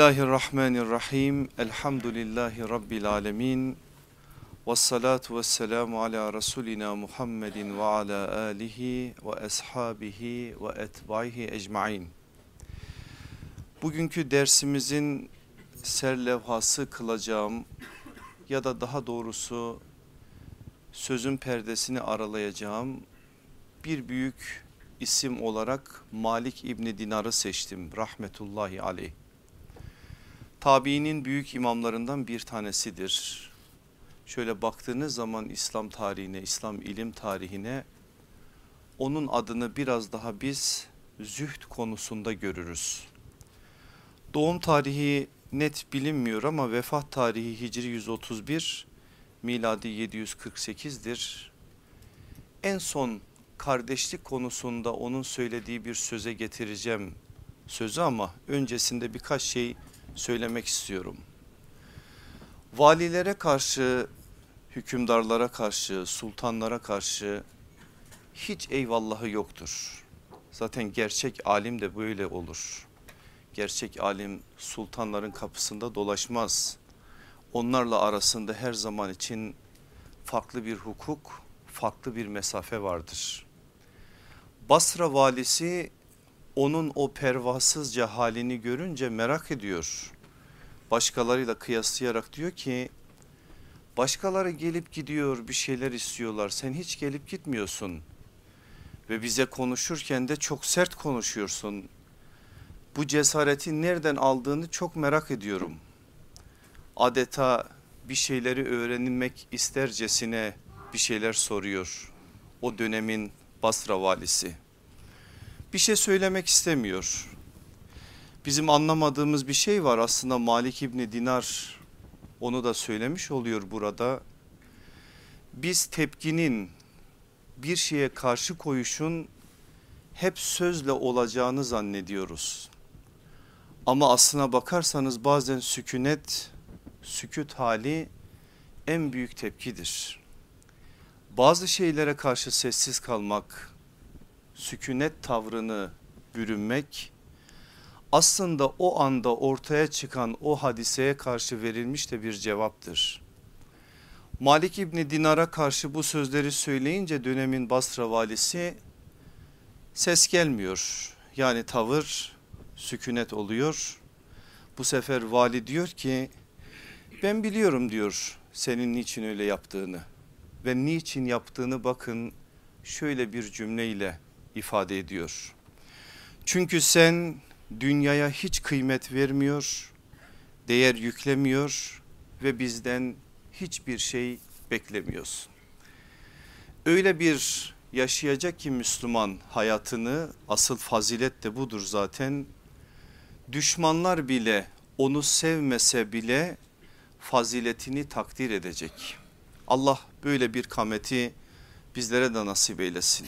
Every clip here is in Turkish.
Bismillahirrahmanirrahim. Elhamdülillahi Rabbil alemin. Ve salatu ve selamu ala Resulina Muhammedin ve ala alihi ve ashabihi ve etbaihi ecmain. Bugünkü dersimizin serlevhası kılacağım ya da daha doğrusu sözün perdesini aralayacağım bir büyük isim olarak Malik İbni Dinar'ı seçtim rahmetullahi aleyh. Tabiinin büyük imamlarından bir tanesidir. Şöyle baktığınız zaman İslam tarihine, İslam ilim tarihine onun adını biraz daha biz zühd konusunda görürüz. Doğum tarihi net bilinmiyor ama vefat tarihi Hicri 131, miladi 748'dir. En son kardeşlik konusunda onun söylediği bir söze getireceğim sözü ama öncesinde birkaç şey söylemek istiyorum. Valilere karşı, hükümdarlara karşı, sultanlara karşı hiç eyvallahı yoktur. Zaten gerçek alim de böyle olur. Gerçek alim sultanların kapısında dolaşmaz. Onlarla arasında her zaman için farklı bir hukuk, farklı bir mesafe vardır. Basra valisi onun o pervasızca halini görünce merak ediyor. Başkalarıyla kıyaslayarak diyor ki başkaları gelip gidiyor bir şeyler istiyorlar sen hiç gelip gitmiyorsun. Ve bize konuşurken de çok sert konuşuyorsun. Bu cesareti nereden aldığını çok merak ediyorum. Adeta bir şeyleri öğrenilmek istercesine bir şeyler soruyor. O dönemin Basra valisi bir şey söylemek istemiyor. Bizim anlamadığımız bir şey var aslında Malik İbni Dinar onu da söylemiş oluyor burada. Biz tepkinin bir şeye karşı koyuşun hep sözle olacağını zannediyoruz. Ama aslına bakarsanız bazen sükunet, sükut hali en büyük tepkidir. Bazı şeylere karşı sessiz kalmak, sükunet tavrını bürünmek aslında o anda ortaya çıkan o hadiseye karşı verilmiş de bir cevaptır. Malik İbni Dinar'a karşı bu sözleri söyleyince dönemin Basra valisi ses gelmiyor. Yani tavır sükunet oluyor. Bu sefer vali diyor ki ben biliyorum diyor senin niçin öyle yaptığını ve niçin yaptığını bakın şöyle bir cümleyle ifade ediyor. Çünkü sen dünyaya hiç kıymet vermiyor, değer yüklemiyor ve bizden hiçbir şey beklemiyorsun. Öyle bir yaşayacak ki Müslüman hayatını asıl fazilet de budur zaten. Düşmanlar bile onu sevmese bile faziletini takdir edecek. Allah böyle bir kameti bizlere de nasip eylesin.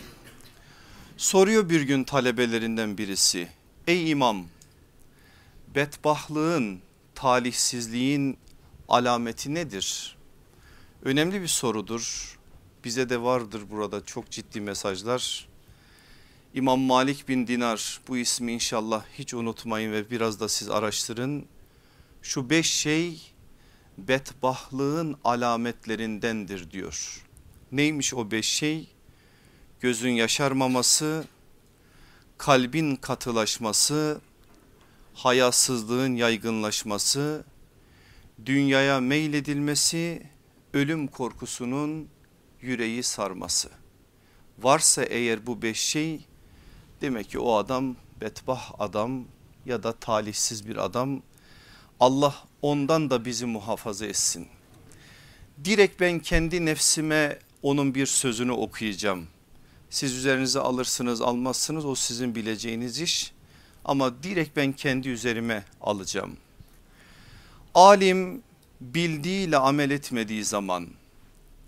Soruyor bir gün talebelerinden birisi. Ey imam bedbahlığın, talihsizliğin alameti nedir? Önemli bir sorudur. Bize de vardır burada çok ciddi mesajlar. İmam Malik bin Dinar bu ismi inşallah hiç unutmayın ve biraz da siz araştırın. Şu beş şey bedbahlığın alametlerindendir diyor. Neymiş o beş şey? Gözün yaşarmaması, kalbin katılaşması, hayasızlığın yaygınlaşması, dünyaya meyledilmesi, ölüm korkusunun yüreği sarması. Varsa eğer bu beş şey demek ki o adam betbah adam ya da talihsiz bir adam. Allah ondan da bizi muhafaza etsin. Direkt ben kendi nefsime onun bir sözünü okuyacağım. Siz üzerinize alırsınız almazsınız o sizin bileceğiniz iş. Ama direkt ben kendi üzerime alacağım. Alim bildiğiyle amel etmediği zaman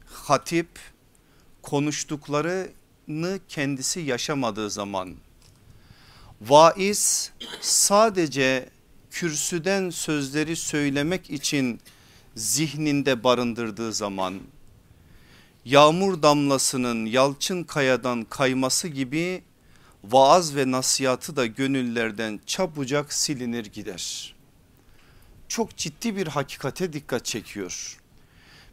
hatip konuştuklarını kendisi yaşamadığı zaman vaiz sadece kürsüden sözleri söylemek için zihninde barındırdığı zaman yağmur damlasının yalçın kayadan kayması gibi vaaz ve nasihatı da gönüllerden çabucak silinir gider. çok ciddi bir hakikate dikkat çekiyor.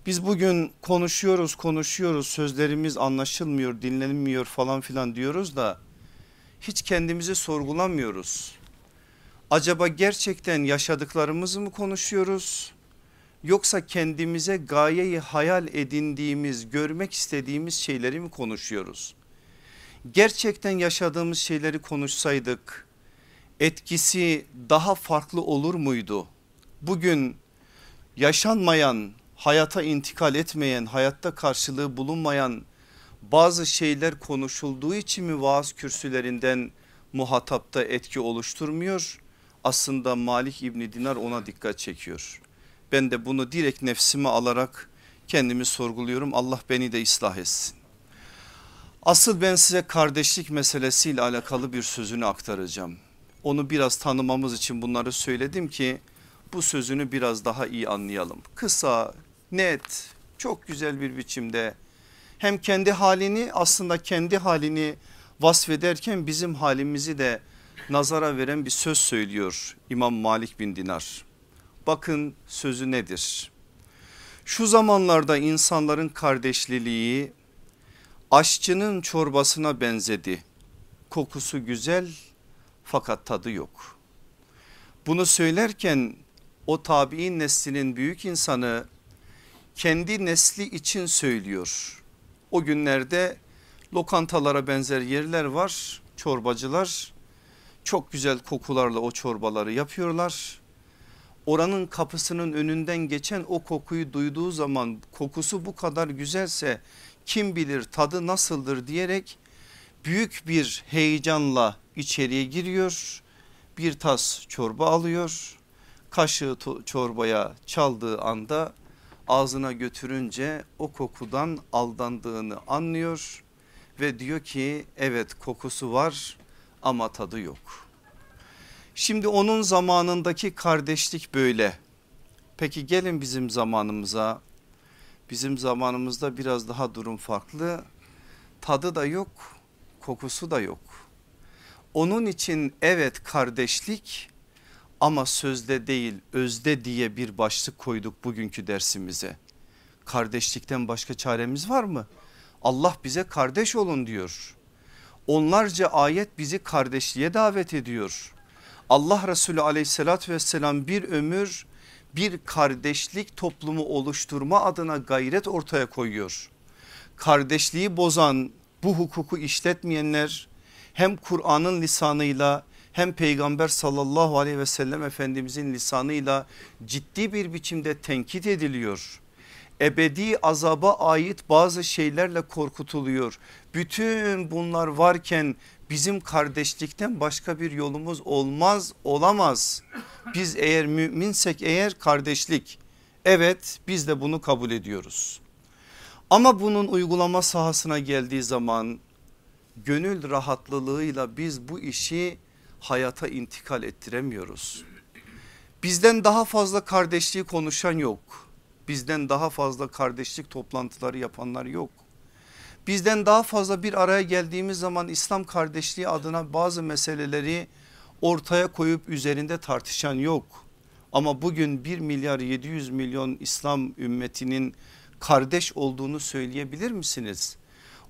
Biz bugün konuşuyoruz konuşuyoruz sözlerimiz anlaşılmıyor dinlenmiyor falan filan diyoruz da hiç kendimizi sorgulamıyoruz. Acaba gerçekten yaşadıklarımızı mı konuşuyoruz? Yoksa kendimize gayeyi hayal edindiğimiz, görmek istediğimiz şeyleri mi konuşuyoruz? Gerçekten yaşadığımız şeyleri konuşsaydık etkisi daha farklı olur muydu? Bugün yaşanmayan, hayata intikal etmeyen, hayatta karşılığı bulunmayan bazı şeyler konuşulduğu için mi vaaz kürsülerinden muhatapta etki oluşturmuyor? Aslında Malik İbni Dinar ona dikkat çekiyor. Ben de bunu direkt nefsime alarak kendimi sorguluyorum. Allah beni de ıslah etsin. Asıl ben size kardeşlik meselesiyle alakalı bir sözünü aktaracağım. Onu biraz tanımamız için bunları söyledim ki bu sözünü biraz daha iyi anlayalım. Kısa, net, çok güzel bir biçimde hem kendi halini aslında kendi halini vasfederken bizim halimizi de nazara veren bir söz söylüyor İmam Malik bin Dinar. Bakın sözü nedir? Şu zamanlarda insanların kardeşliliği aşçının çorbasına benzedi. Kokusu güzel fakat tadı yok. Bunu söylerken o tabi'in neslinin büyük insanı kendi nesli için söylüyor. O günlerde lokantalara benzer yerler var çorbacılar çok güzel kokularla o çorbaları yapıyorlar. Oranın kapısının önünden geçen o kokuyu duyduğu zaman kokusu bu kadar güzelse kim bilir tadı nasıldır diyerek büyük bir heyecanla içeriye giriyor. Bir tas çorba alıyor. Kaşığı çorbaya çaldığı anda ağzına götürünce o kokudan aldandığını anlıyor ve diyor ki evet kokusu var ama tadı yok. Şimdi onun zamanındaki kardeşlik böyle. Peki gelin bizim zamanımıza. Bizim zamanımızda biraz daha durum farklı. Tadı da yok, kokusu da yok. Onun için evet kardeşlik ama sözde değil özde diye bir başlık koyduk bugünkü dersimize. Kardeşlikten başka çaremiz var mı? Allah bize kardeş olun diyor. Onlarca ayet bizi kardeşliğe davet ediyor. Allah Resulü aleyhissalatü vesselam bir ömür bir kardeşlik toplumu oluşturma adına gayret ortaya koyuyor. Kardeşliği bozan bu hukuku işletmeyenler hem Kur'an'ın lisanıyla hem peygamber sallallahu aleyhi ve sellem efendimizin lisanıyla ciddi bir biçimde tenkit ediliyor. Ebedi azaba ait bazı şeylerle korkutuluyor. Bütün bunlar varken bizim kardeşlikten başka bir yolumuz olmaz olamaz. Biz eğer müminsek eğer kardeşlik evet biz de bunu kabul ediyoruz. Ama bunun uygulama sahasına geldiği zaman gönül rahatlılığıyla biz bu işi hayata intikal ettiremiyoruz. Bizden daha fazla kardeşliği konuşan yok. Bizden daha fazla kardeşlik toplantıları yapanlar yok. Bizden daha fazla bir araya geldiğimiz zaman İslam kardeşliği adına bazı meseleleri ortaya koyup üzerinde tartışan yok. Ama bugün 1 milyar 700 milyon İslam ümmetinin kardeş olduğunu söyleyebilir misiniz?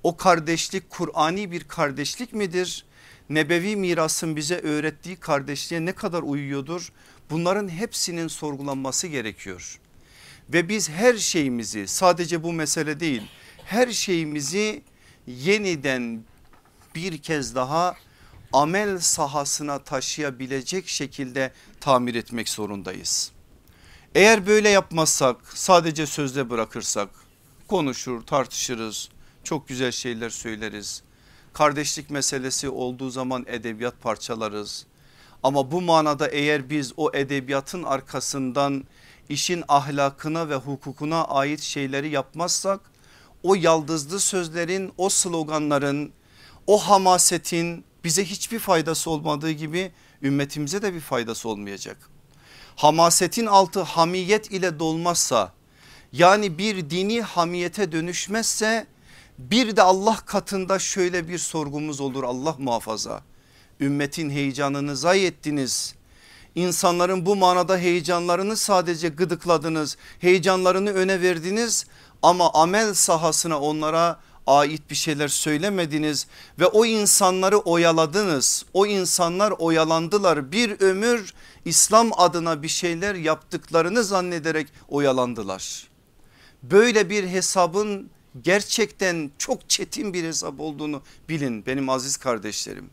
O kardeşlik Kur'ani bir kardeşlik midir? Nebevi mirasın bize öğrettiği kardeşliğe ne kadar uyuyordur? Bunların hepsinin sorgulanması gerekiyor. Ve biz her şeyimizi sadece bu mesele değil her şeyimizi yeniden bir kez daha amel sahasına taşıyabilecek şekilde tamir etmek zorundayız. Eğer böyle yapmazsak sadece sözde bırakırsak konuşur tartışırız çok güzel şeyler söyleriz. Kardeşlik meselesi olduğu zaman edebiyat parçalarız. Ama bu manada eğer biz o edebiyatın arkasından işin ahlakına ve hukukuna ait şeyleri yapmazsak o yaldızlı sözlerin o sloganların o hamasetin bize hiçbir faydası olmadığı gibi ümmetimize de bir faydası olmayacak. Hamasetin altı hamiyet ile dolmazsa yani bir dini hamiyete dönüşmezse bir de Allah katında şöyle bir sorgumuz olur Allah muhafaza. Ümmetin heyecanını zayi ettiniz. İnsanların bu manada heyecanlarını sadece gıdıkladınız, heyecanlarını öne verdiniz ama amel sahasına onlara ait bir şeyler söylemediniz ve o insanları oyaladınız. O insanlar oyalandılar. Bir ömür İslam adına bir şeyler yaptıklarını zannederek oyalandılar. Böyle bir hesabın gerçekten çok çetin bir hesap olduğunu bilin benim aziz kardeşlerim.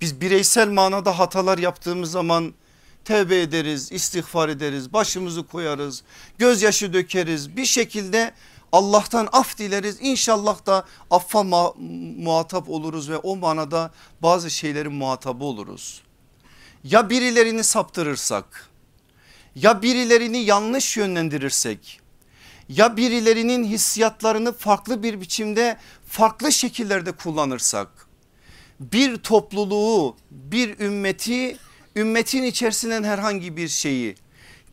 Biz bireysel manada hatalar yaptığımız zaman tevbe ederiz, istiğfar ederiz, başımızı koyarız, gözyaşı dökeriz. Bir şekilde Allah'tan af dileriz. İnşallah da affa muhatap oluruz ve o manada bazı şeylerin muhatabı oluruz. Ya birilerini saptırırsak ya birilerini yanlış yönlendirirsek ya birilerinin hissiyatlarını farklı bir biçimde farklı şekillerde kullanırsak bir topluluğu bir ümmeti ümmetin içerisinden herhangi bir şeyi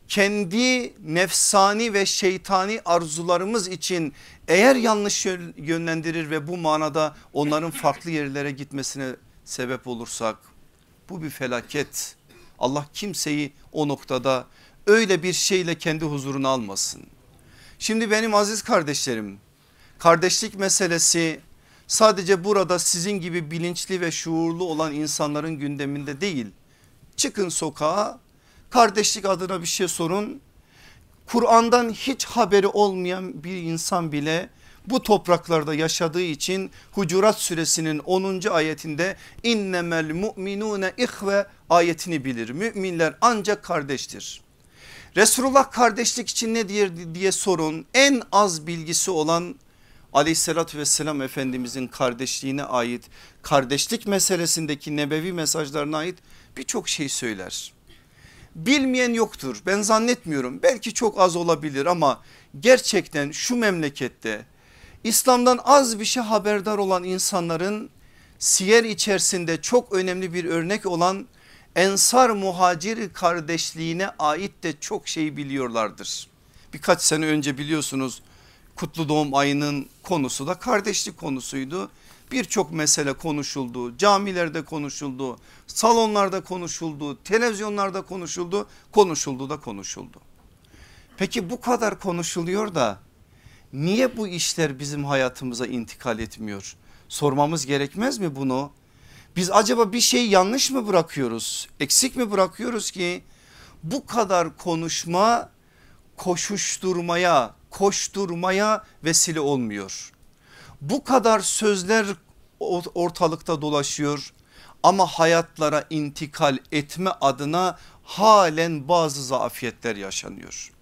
kendi nefsani ve şeytani arzularımız için eğer yanlış yönlendirir ve bu manada onların farklı yerlere gitmesine sebep olursak bu bir felaket. Allah kimseyi o noktada öyle bir şeyle kendi huzuruna almasın. Şimdi benim aziz kardeşlerim kardeşlik meselesi sadece burada sizin gibi bilinçli ve şuurlu olan insanların gündeminde değil. Çıkın sokağa kardeşlik adına bir şey sorun. Kur'an'dan hiç haberi olmayan bir insan bile bu topraklarda yaşadığı için Hucurat suresinin 10. ayetinde innemel mu'minune ihve ayetini bilir. Müminler ancak kardeştir. Resulullah kardeşlik için ne diye, diye sorun en az bilgisi olan aleyhissalatü vesselam efendimizin kardeşliğine ait kardeşlik meselesindeki nebevi mesajlarına ait birçok şey söyler. Bilmeyen yoktur ben zannetmiyorum belki çok az olabilir ama gerçekten şu memlekette İslam'dan az bir şey haberdar olan insanların siyer içerisinde çok önemli bir örnek olan Ensar muhacir kardeşliğine ait de çok şey biliyorlardır. Birkaç sene önce biliyorsunuz kutlu doğum ayının konusu da kardeşlik konusuydu. Birçok mesele konuşuldu, camilerde konuşuldu, salonlarda konuşuldu, televizyonlarda konuşuldu, konuşuldu da konuşuldu. Peki bu kadar konuşuluyor da niye bu işler bizim hayatımıza intikal etmiyor? Sormamız gerekmez mi bunu? Biz acaba bir şey yanlış mı bırakıyoruz? Eksik mi bırakıyoruz ki bu kadar konuşma koşuşturmaya, koşturmaya vesile olmuyor. Bu kadar sözler ortalıkta dolaşıyor ama hayatlara intikal etme adına halen bazı zafiyetler yaşanıyor.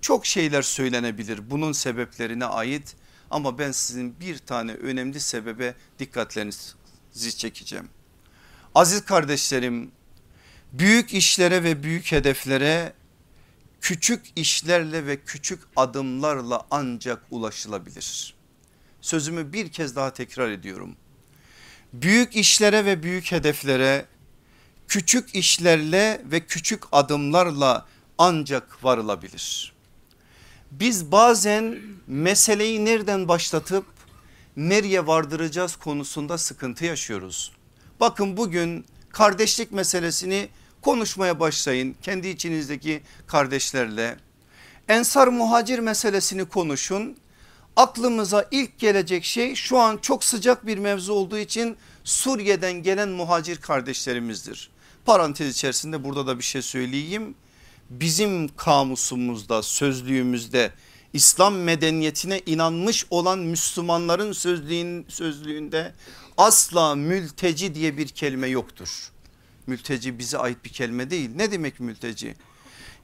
Çok şeyler söylenebilir bunun sebeplerine ait ama ben sizin bir tane önemli sebebe dikkatlerinizi çekeceğim. Aziz kardeşlerim büyük işlere ve büyük hedeflere küçük işlerle ve küçük adımlarla ancak ulaşılabilir. Sözümü bir kez daha tekrar ediyorum. Büyük işlere ve büyük hedeflere küçük işlerle ve küçük adımlarla ancak varılabilir. Biz bazen meseleyi nereden başlatıp nereye vardıracağız konusunda sıkıntı yaşıyoruz. Bakın bugün kardeşlik meselesini konuşmaya başlayın kendi içinizdeki kardeşlerle. Ensar muhacir meselesini konuşun. Aklımıza ilk gelecek şey şu an çok sıcak bir mevzu olduğu için Suriye'den gelen muhacir kardeşlerimizdir. Parantez içerisinde burada da bir şey söyleyeyim. Bizim kamusumuzda sözlüğümüzde İslam medeniyetine inanmış olan Müslümanların sözlüğün, sözlüğünde asla mülteci diye bir kelime yoktur. Mülteci bize ait bir kelime değil. Ne demek mülteci?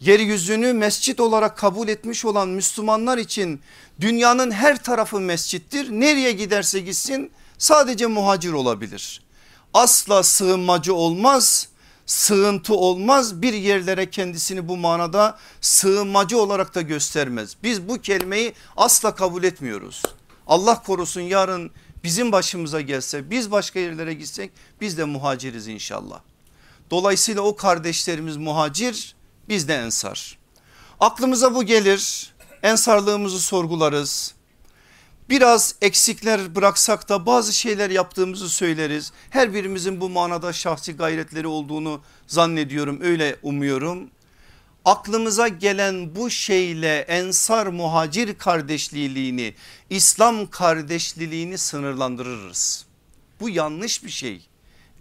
Yeryüzünü mescit olarak kabul etmiş olan Müslümanlar için dünyanın her tarafı mescittir. Nereye giderse gitsin sadece muhacir olabilir. Asla sığınmacı olmaz sığıntı olmaz bir yerlere kendisini bu manada sığınmacı olarak da göstermez. Biz bu kelimeyi asla kabul etmiyoruz. Allah korusun yarın bizim başımıza gelse biz başka yerlere gitsek biz de muhaciriz inşallah. Dolayısıyla o kardeşlerimiz muhacir biz de ensar. Aklımıza bu gelir ensarlığımızı sorgularız. Biraz eksikler bıraksak da bazı şeyler yaptığımızı söyleriz. Her birimizin bu manada şahsi gayretleri olduğunu zannediyorum öyle umuyorum. Aklımıza gelen bu şeyle ensar muhacir kardeşliğini İslam kardeşliğini sınırlandırırız. Bu yanlış bir şey.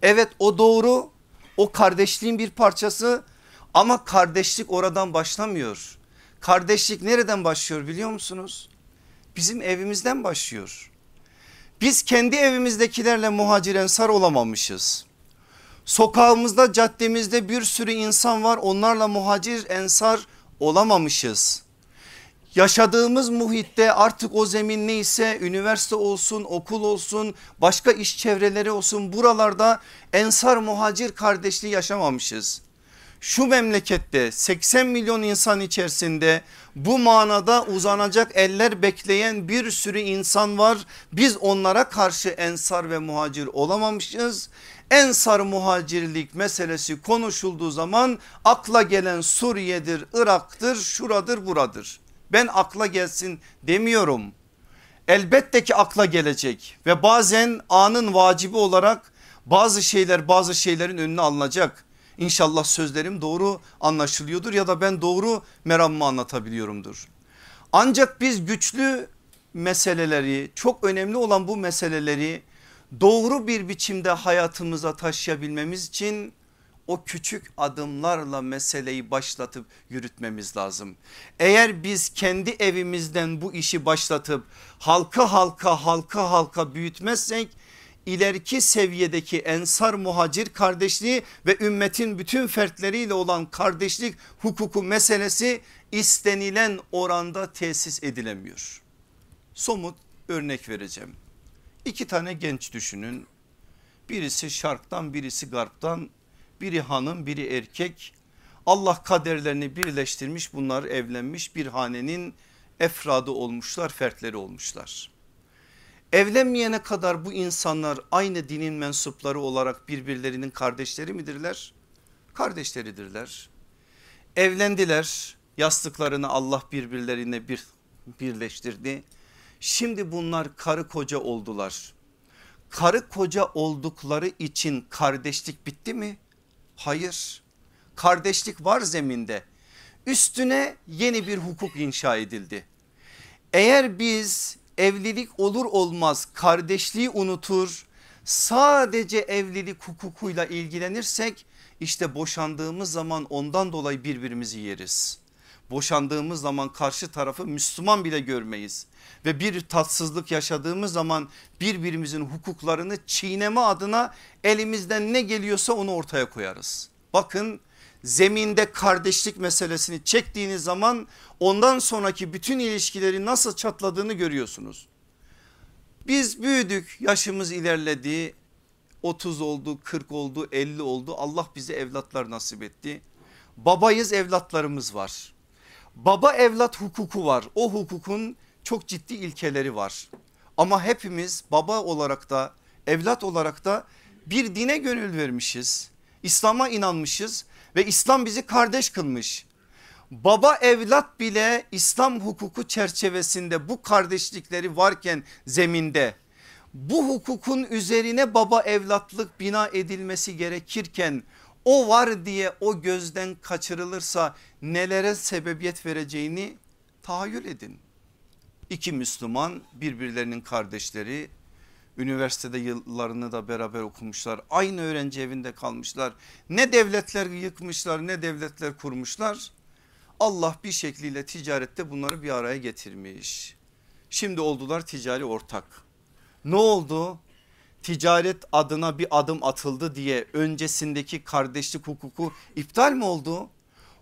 Evet o doğru o kardeşliğin bir parçası ama kardeşlik oradan başlamıyor. Kardeşlik nereden başlıyor biliyor musunuz? Bizim evimizden başlıyor. Biz kendi evimizdekilerle muhacir ensar olamamışız. Sokağımızda caddemizde bir sürü insan var onlarla muhacir ensar olamamışız. Yaşadığımız muhitte artık o zemin neyse üniversite olsun okul olsun başka iş çevreleri olsun buralarda ensar muhacir kardeşliği yaşamamışız. Şu memlekette 80 milyon insan içerisinde bu manada uzanacak eller bekleyen bir sürü insan var. Biz onlara karşı ensar ve muhacir olamamışız. Ensar muhacirlik meselesi konuşulduğu zaman akla gelen Suriye'dir, Irak'tır, şuradır, buradır. Ben akla gelsin demiyorum. Elbette ki akla gelecek ve bazen anın vacibi olarak bazı şeyler bazı şeylerin önüne alınacak. İnşallah sözlerim doğru anlaşılıyordur ya da ben doğru meramımı anlatabiliyorumdur. Ancak biz güçlü meseleleri çok önemli olan bu meseleleri doğru bir biçimde hayatımıza taşıyabilmemiz için o küçük adımlarla meseleyi başlatıp yürütmemiz lazım. Eğer biz kendi evimizden bu işi başlatıp halka halka halka halka büyütmezsek ileriki seviyedeki ensar muhacir kardeşliği ve ümmetin bütün fertleriyle olan kardeşlik hukuku meselesi istenilen oranda tesis edilemiyor. Somut örnek vereceğim. İki tane genç düşünün. Birisi şarktan birisi garptan biri hanım biri erkek. Allah kaderlerini birleştirmiş bunlar evlenmiş bir hanenin efradı olmuşlar fertleri olmuşlar. Evlenmeyene kadar bu insanlar aynı dinin mensupları olarak birbirlerinin kardeşleri midirler? Kardeşleridirler. Evlendiler yastıklarını Allah birbirlerine bir birleştirdi. Şimdi bunlar karı koca oldular. Karı koca oldukları için kardeşlik bitti mi? Hayır. Kardeşlik var zeminde. Üstüne yeni bir hukuk inşa edildi. Eğer biz evlilik olur olmaz kardeşliği unutur sadece evlilik hukukuyla ilgilenirsek işte boşandığımız zaman ondan dolayı birbirimizi yeriz. Boşandığımız zaman karşı tarafı Müslüman bile görmeyiz ve bir tatsızlık yaşadığımız zaman birbirimizin hukuklarını çiğneme adına elimizden ne geliyorsa onu ortaya koyarız. Bakın zeminde kardeşlik meselesini çektiğiniz zaman ondan sonraki bütün ilişkileri nasıl çatladığını görüyorsunuz. Biz büyüdük yaşımız ilerledi 30 oldu 40 oldu 50 oldu Allah bize evlatlar nasip etti. Babayız evlatlarımız var. Baba evlat hukuku var o hukukun çok ciddi ilkeleri var. Ama hepimiz baba olarak da evlat olarak da bir dine gönül vermişiz. İslam'a inanmışız ve İslam bizi kardeş kılmış. Baba evlat bile İslam hukuku çerçevesinde bu kardeşlikleri varken zeminde bu hukukun üzerine baba evlatlık bina edilmesi gerekirken o var diye o gözden kaçırılırsa nelere sebebiyet vereceğini tahayyül edin. İki Müslüman birbirlerinin kardeşleri üniversitede yıllarını da beraber okumuşlar. Aynı öğrenci evinde kalmışlar. Ne devletler yıkmışlar ne devletler kurmuşlar. Allah bir şekliyle ticarette bunları bir araya getirmiş. Şimdi oldular ticari ortak. Ne oldu? Ticaret adına bir adım atıldı diye öncesindeki kardeşlik hukuku iptal mi oldu?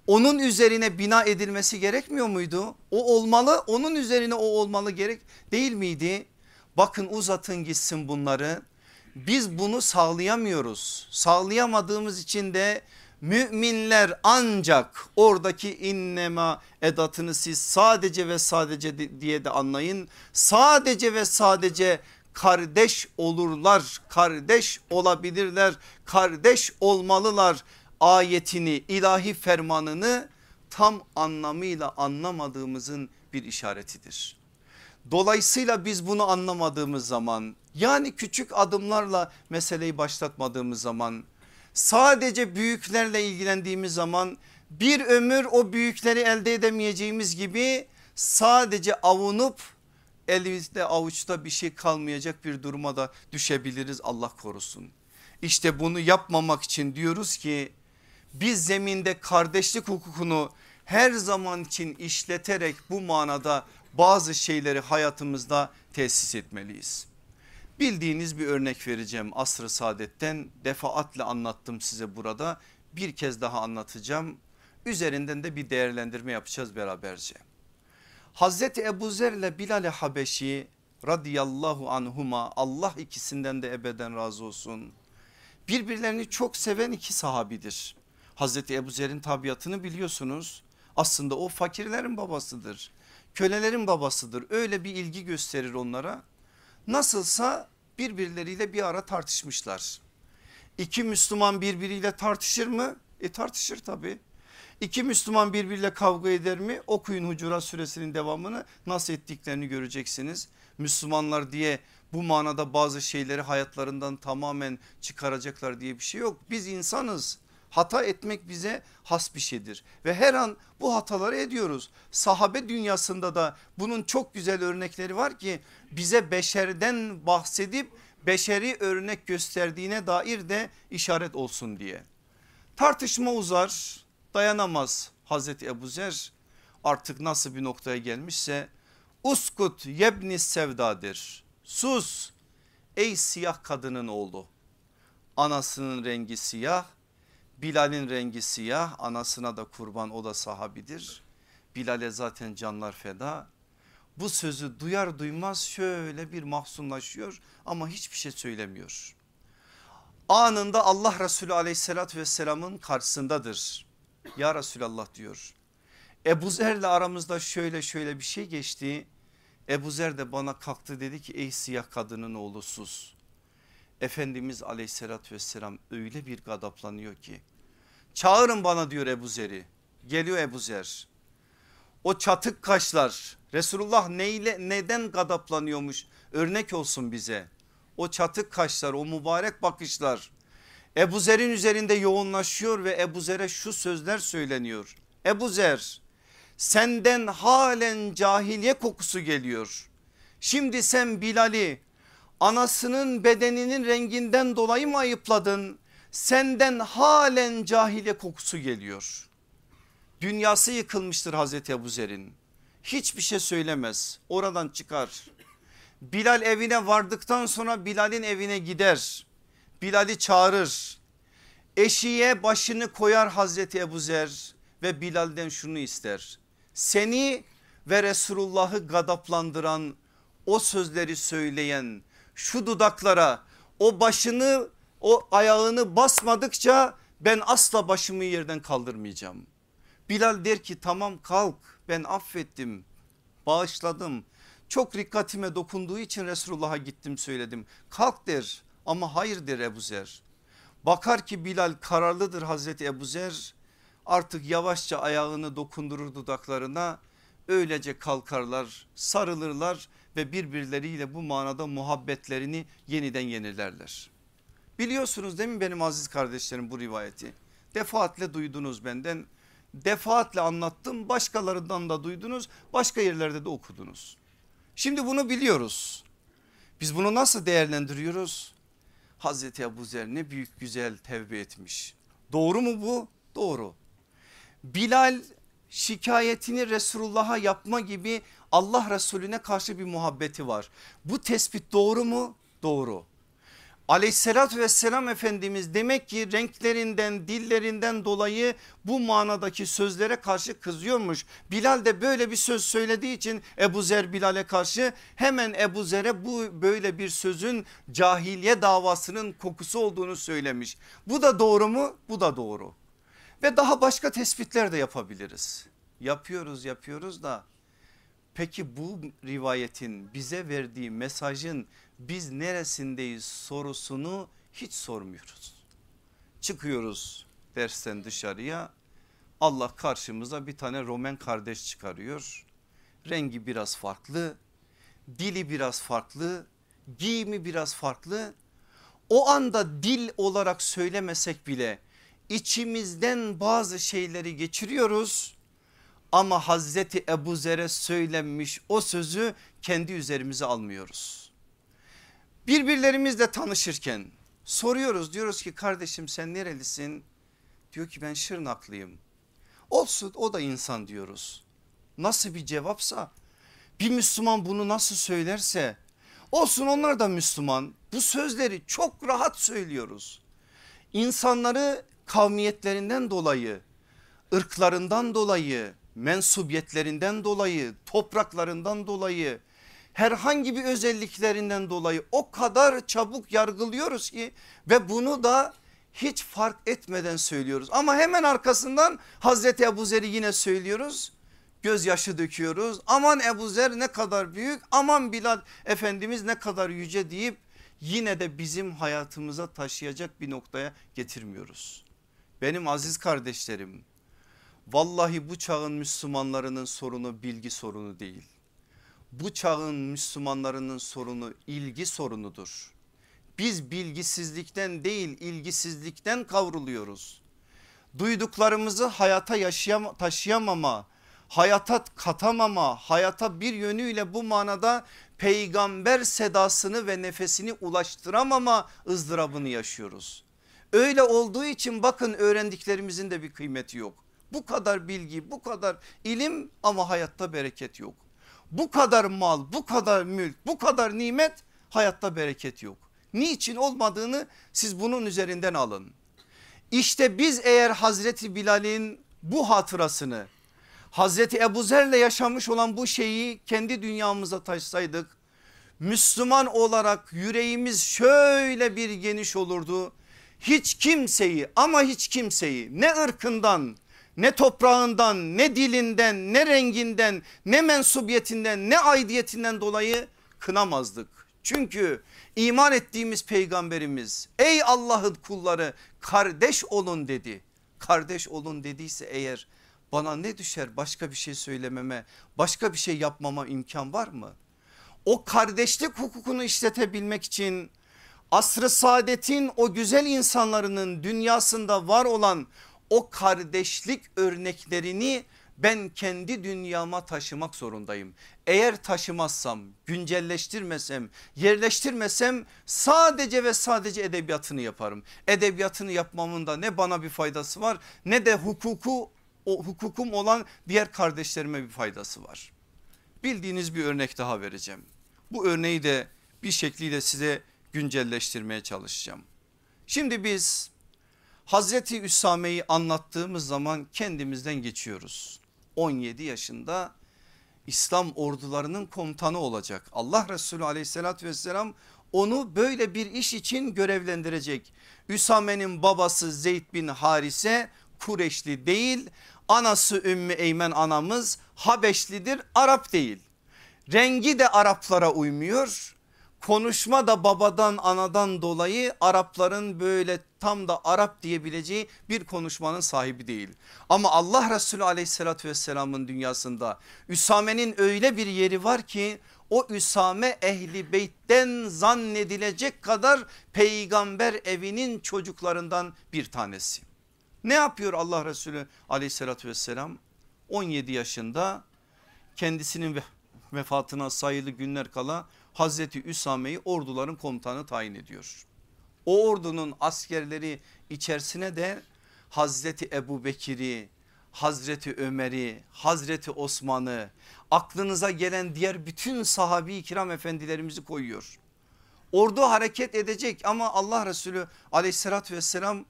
Onun üzerine bina edilmesi gerekmiyor muydu? O olmalı onun üzerine o olmalı gerek değil miydi? Bakın uzatın gitsin bunları. Biz bunu sağlayamıyoruz. Sağlayamadığımız için de müminler ancak oradaki innema edatını siz sadece ve sadece diye de anlayın. Sadece ve sadece kardeş olurlar, kardeş olabilirler, kardeş olmalılar ayetini, ilahi fermanını tam anlamıyla anlamadığımızın bir işaretidir. Dolayısıyla biz bunu anlamadığımız zaman yani küçük adımlarla meseleyi başlatmadığımız zaman sadece büyüklerle ilgilendiğimiz zaman bir ömür o büyükleri elde edemeyeceğimiz gibi sadece avunup elimizde avuçta bir şey kalmayacak bir duruma da düşebiliriz Allah korusun. İşte bunu yapmamak için diyoruz ki biz zeminde kardeşlik hukukunu her zaman için işleterek bu manada bazı şeyleri hayatımızda tesis etmeliyiz. Bildiğiniz bir örnek vereceğim asr-ı saadetten defaatle anlattım size burada bir kez daha anlatacağım. Üzerinden de bir değerlendirme yapacağız beraberce. Hazreti Ebu Zer ile Bilal-i Habeşi radıyallahu anhuma Allah ikisinden de ebeden razı olsun. Birbirlerini çok seven iki sahabidir. Hazreti Ebu Zer'in tabiatını biliyorsunuz. Aslında o fakirlerin babasıdır. Kölelerin babasıdır. Öyle bir ilgi gösterir onlara. Nasılsa birbirleriyle bir ara tartışmışlar. İki Müslüman birbiriyle tartışır mı? E tartışır tabii. İki Müslüman birbiriyle kavga eder mi? Okuyun Hucurat suresinin devamını nasıl ettiklerini göreceksiniz. Müslümanlar diye bu manada bazı şeyleri hayatlarından tamamen çıkaracaklar diye bir şey yok. Biz insanız. Hata etmek bize has bir şeydir ve her an bu hataları ediyoruz. Sahabe dünyasında da bunun çok güzel örnekleri var ki bize beşerden bahsedip beşeri örnek gösterdiğine dair de işaret olsun diye. Tartışma uzar dayanamaz Hazreti Ebu Zer artık nasıl bir noktaya gelmişse uskut yebni sevdadır sus ey siyah kadının oğlu anasının rengi siyah Bilal'in rengi siyah anasına da kurban o da sahabidir. Bilal'e zaten canlar feda. Bu sözü duyar duymaz şöyle bir mahzunlaşıyor ama hiçbir şey söylemiyor. Anında Allah Resulü aleyhissalatü vesselamın karşısındadır. Ya Resulallah diyor. Ebu Zer'le aramızda şöyle şöyle bir şey geçti. Ebu Zer de bana kalktı dedi ki ey siyah kadının oğlu sus. Efendimiz aleyhissalatü vesselam öyle bir gadaplanıyor ki çağırın bana diyor Ebu Zer'i. Geliyor Ebu Zer. O çatık kaşlar Resulullah neyle neden gadaplanıyormuş? Örnek olsun bize. O çatık kaşlar o mübarek bakışlar Ebu Zer'in üzerinde yoğunlaşıyor ve Ebu Zer'e şu sözler söyleniyor. Ebu Zer senden halen cahiliye kokusu geliyor. Şimdi sen Bilal'i anasının bedeninin renginden dolayı mı ayıpladın? Senden halen cahile kokusu geliyor. Dünyası yıkılmıştır Hazreti Ebu Zer'in. Hiçbir şey söylemez oradan çıkar. Bilal evine vardıktan sonra Bilal'in evine gider. Bilal'i çağırır. Eşiğe başını koyar Hazreti Ebu Zer ve Bilal'den şunu ister. Seni ve Resulullah'ı gadaplandıran o sözleri söyleyen şu dudaklara o başını o ayağını basmadıkça ben asla başımı yerden kaldırmayacağım. Bilal der ki tamam kalk ben affettim bağışladım. Çok rikkatime dokunduğu için Resulullah'a gittim söyledim. Kalk der ama hayır der Ebu Zer. Bakar ki Bilal kararlıdır Hazreti Ebu Zer artık yavaşça ayağını dokundurur dudaklarına öylece kalkarlar sarılırlar ve birbirleriyle bu manada muhabbetlerini yeniden yenilerler. Biliyorsunuz değil mi benim aziz kardeşlerim bu rivayeti? Defaatle duydunuz benden. Defaatle anlattım başkalarından da duydunuz başka yerlerde de okudunuz. Şimdi bunu biliyoruz. Biz bunu nasıl değerlendiriyoruz? Hazreti Ebu Zer ne büyük güzel tevbe etmiş. Doğru mu bu? Doğru. Bilal şikayetini Resulullah'a yapma gibi Allah Resulüne karşı bir muhabbeti var. Bu tespit doğru mu? Doğru. Aleyhissalatü vesselam Efendimiz demek ki renklerinden dillerinden dolayı bu manadaki sözlere karşı kızıyormuş. Bilal de böyle bir söz söylediği için Ebu Zer Bilal'e karşı hemen Ebu Zer'e bu böyle bir sözün cahiliye davasının kokusu olduğunu söylemiş. Bu da doğru mu? Bu da doğru. Ve daha başka tespitler de yapabiliriz. Yapıyoruz yapıyoruz da peki bu rivayetin bize verdiği mesajın biz neresindeyiz sorusunu hiç sormuyoruz. Çıkıyoruz dersten dışarıya Allah karşımıza bir tane Romen kardeş çıkarıyor. Rengi biraz farklı dili biraz farklı, giyimi biraz farklı. O anda dil olarak söylemesek bile içimizden bazı şeyleri geçiriyoruz. Ama Hazreti Ebu Zer'e söylenmiş o sözü kendi üzerimize almıyoruz. Birbirlerimizle tanışırken soruyoruz diyoruz ki kardeşim sen nerelisin? Diyor ki ben Şırnaklıyım. Olsun o da insan diyoruz. Nasıl bir cevapsa bir Müslüman bunu nasıl söylerse olsun onlar da Müslüman. Bu sözleri çok rahat söylüyoruz. İnsanları kavmiyetlerinden dolayı, ırklarından dolayı, mensubiyetlerinden dolayı, topraklarından dolayı, herhangi bir özelliklerinden dolayı o kadar çabuk yargılıyoruz ki ve bunu da hiç fark etmeden söylüyoruz. Ama hemen arkasından Hazreti Ebu Zer'i yine söylüyoruz. Gözyaşı döküyoruz. Aman Ebu Zer ne kadar büyük aman Bilal Efendimiz ne kadar yüce deyip yine de bizim hayatımıza taşıyacak bir noktaya getirmiyoruz. Benim aziz kardeşlerim vallahi bu çağın Müslümanlarının sorunu bilgi sorunu değil. Bu çağın Müslümanlarının sorunu ilgi sorunudur. Biz bilgisizlikten değil ilgisizlikten kavruluyoruz. Duyduklarımızı hayata yaşayam taşıyamama, hayata katamama, hayata bir yönüyle bu manada peygamber sedasını ve nefesini ulaştıramama ızdırabını yaşıyoruz. Öyle olduğu için bakın öğrendiklerimizin de bir kıymeti yok. Bu kadar bilgi, bu kadar ilim ama hayatta bereket yok. Bu kadar mal, bu kadar mülk, bu kadar nimet hayatta bereket yok. Niçin olmadığını siz bunun üzerinden alın. İşte biz eğer Hazreti Bilal'in bu hatırasını Hazreti Ebu Zer'le yaşamış olan bu şeyi kendi dünyamıza taşsaydık Müslüman olarak yüreğimiz şöyle bir geniş olurdu. Hiç kimseyi ama hiç kimseyi ne ırkından ne toprağından ne dilinden ne renginden ne mensubiyetinden ne aidiyetinden dolayı kınamazdık. Çünkü iman ettiğimiz peygamberimiz ey Allah'ın kulları kardeş olun dedi. Kardeş olun dediyse eğer bana ne düşer başka bir şey söylememe başka bir şey yapmama imkan var mı? O kardeşlik hukukunu işletebilmek için asrı saadetin o güzel insanlarının dünyasında var olan o kardeşlik örneklerini ben kendi dünyama taşımak zorundayım. Eğer taşımazsam, güncelleştirmesem, yerleştirmesem sadece ve sadece edebiyatını yaparım. Edebiyatını yapmamın da ne bana bir faydası var ne de hukuku o hukukum olan diğer kardeşlerime bir faydası var. Bildiğiniz bir örnek daha vereceğim. Bu örneği de bir şekliyle size güncelleştirmeye çalışacağım. Şimdi biz Hazreti Üsame'yi anlattığımız zaman kendimizden geçiyoruz. 17 yaşında İslam ordularının komutanı olacak. Allah Resulü aleyhissalatü vesselam onu böyle bir iş için görevlendirecek. Üsame'nin babası Zeyd bin Harise Kureşli değil anası Ümmü Eymen anamız Habeşlidir Arap değil. Rengi de Araplara uymuyor konuşma da babadan anadan dolayı Arapların böyle tam da Arap diyebileceği bir konuşmanın sahibi değil. Ama Allah Resulü aleyhissalatü vesselamın dünyasında Üsame'nin öyle bir yeri var ki o Üsame ehli beytten zannedilecek kadar peygamber evinin çocuklarından bir tanesi. Ne yapıyor Allah Resulü aleyhissalatü vesselam? 17 yaşında kendisinin vefatına sayılı günler kala Hazreti Üsame'yi orduların komutanı tayin ediyor. O ordunun askerleri içerisine de Hazreti Ebu Bekir'i, Hazreti Ömer'i, Hazreti Osman'ı aklınıza gelen diğer bütün sahabi kiram efendilerimizi koyuyor. Ordu hareket edecek ama Allah Resulü aleyhissalatü vesselam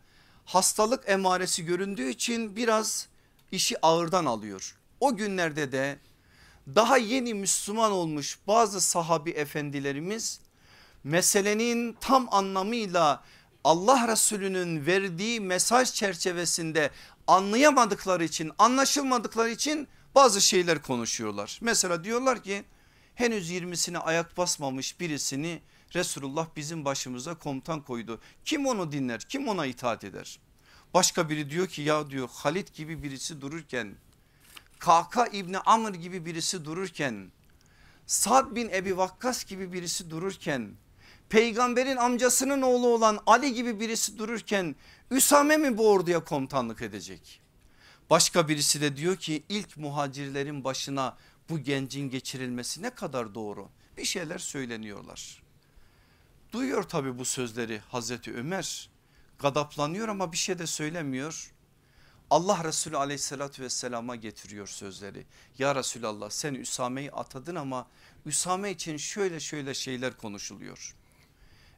hastalık emaresi göründüğü için biraz işi ağırdan alıyor. O günlerde de daha yeni Müslüman olmuş bazı sahabi efendilerimiz meselenin tam anlamıyla Allah Resulü'nün verdiği mesaj çerçevesinde anlayamadıkları için anlaşılmadıkları için bazı şeyler konuşuyorlar. Mesela diyorlar ki henüz 20'sine ayak basmamış birisini Resulullah bizim başımıza komutan koydu. Kim onu dinler kim ona itaat eder? Başka biri diyor ki ya diyor Halit gibi birisi dururken Kaka İbni Amr gibi birisi dururken Sad bin Ebi Vakkas gibi birisi dururken peygamberin amcasının oğlu olan Ali gibi birisi dururken Üsame mi bu orduya komutanlık edecek? Başka birisi de diyor ki ilk muhacirlerin başına bu gencin geçirilmesi ne kadar doğru bir şeyler söyleniyorlar. Duyuyor tabi bu sözleri Hazreti Ömer gadaplanıyor ama bir şey de söylemiyor. Allah Resulü aleyhissalatü vesselama getiriyor sözleri. Ya Resulallah sen Üsame'yi atadın ama Üsame için şöyle şöyle şeyler konuşuluyor.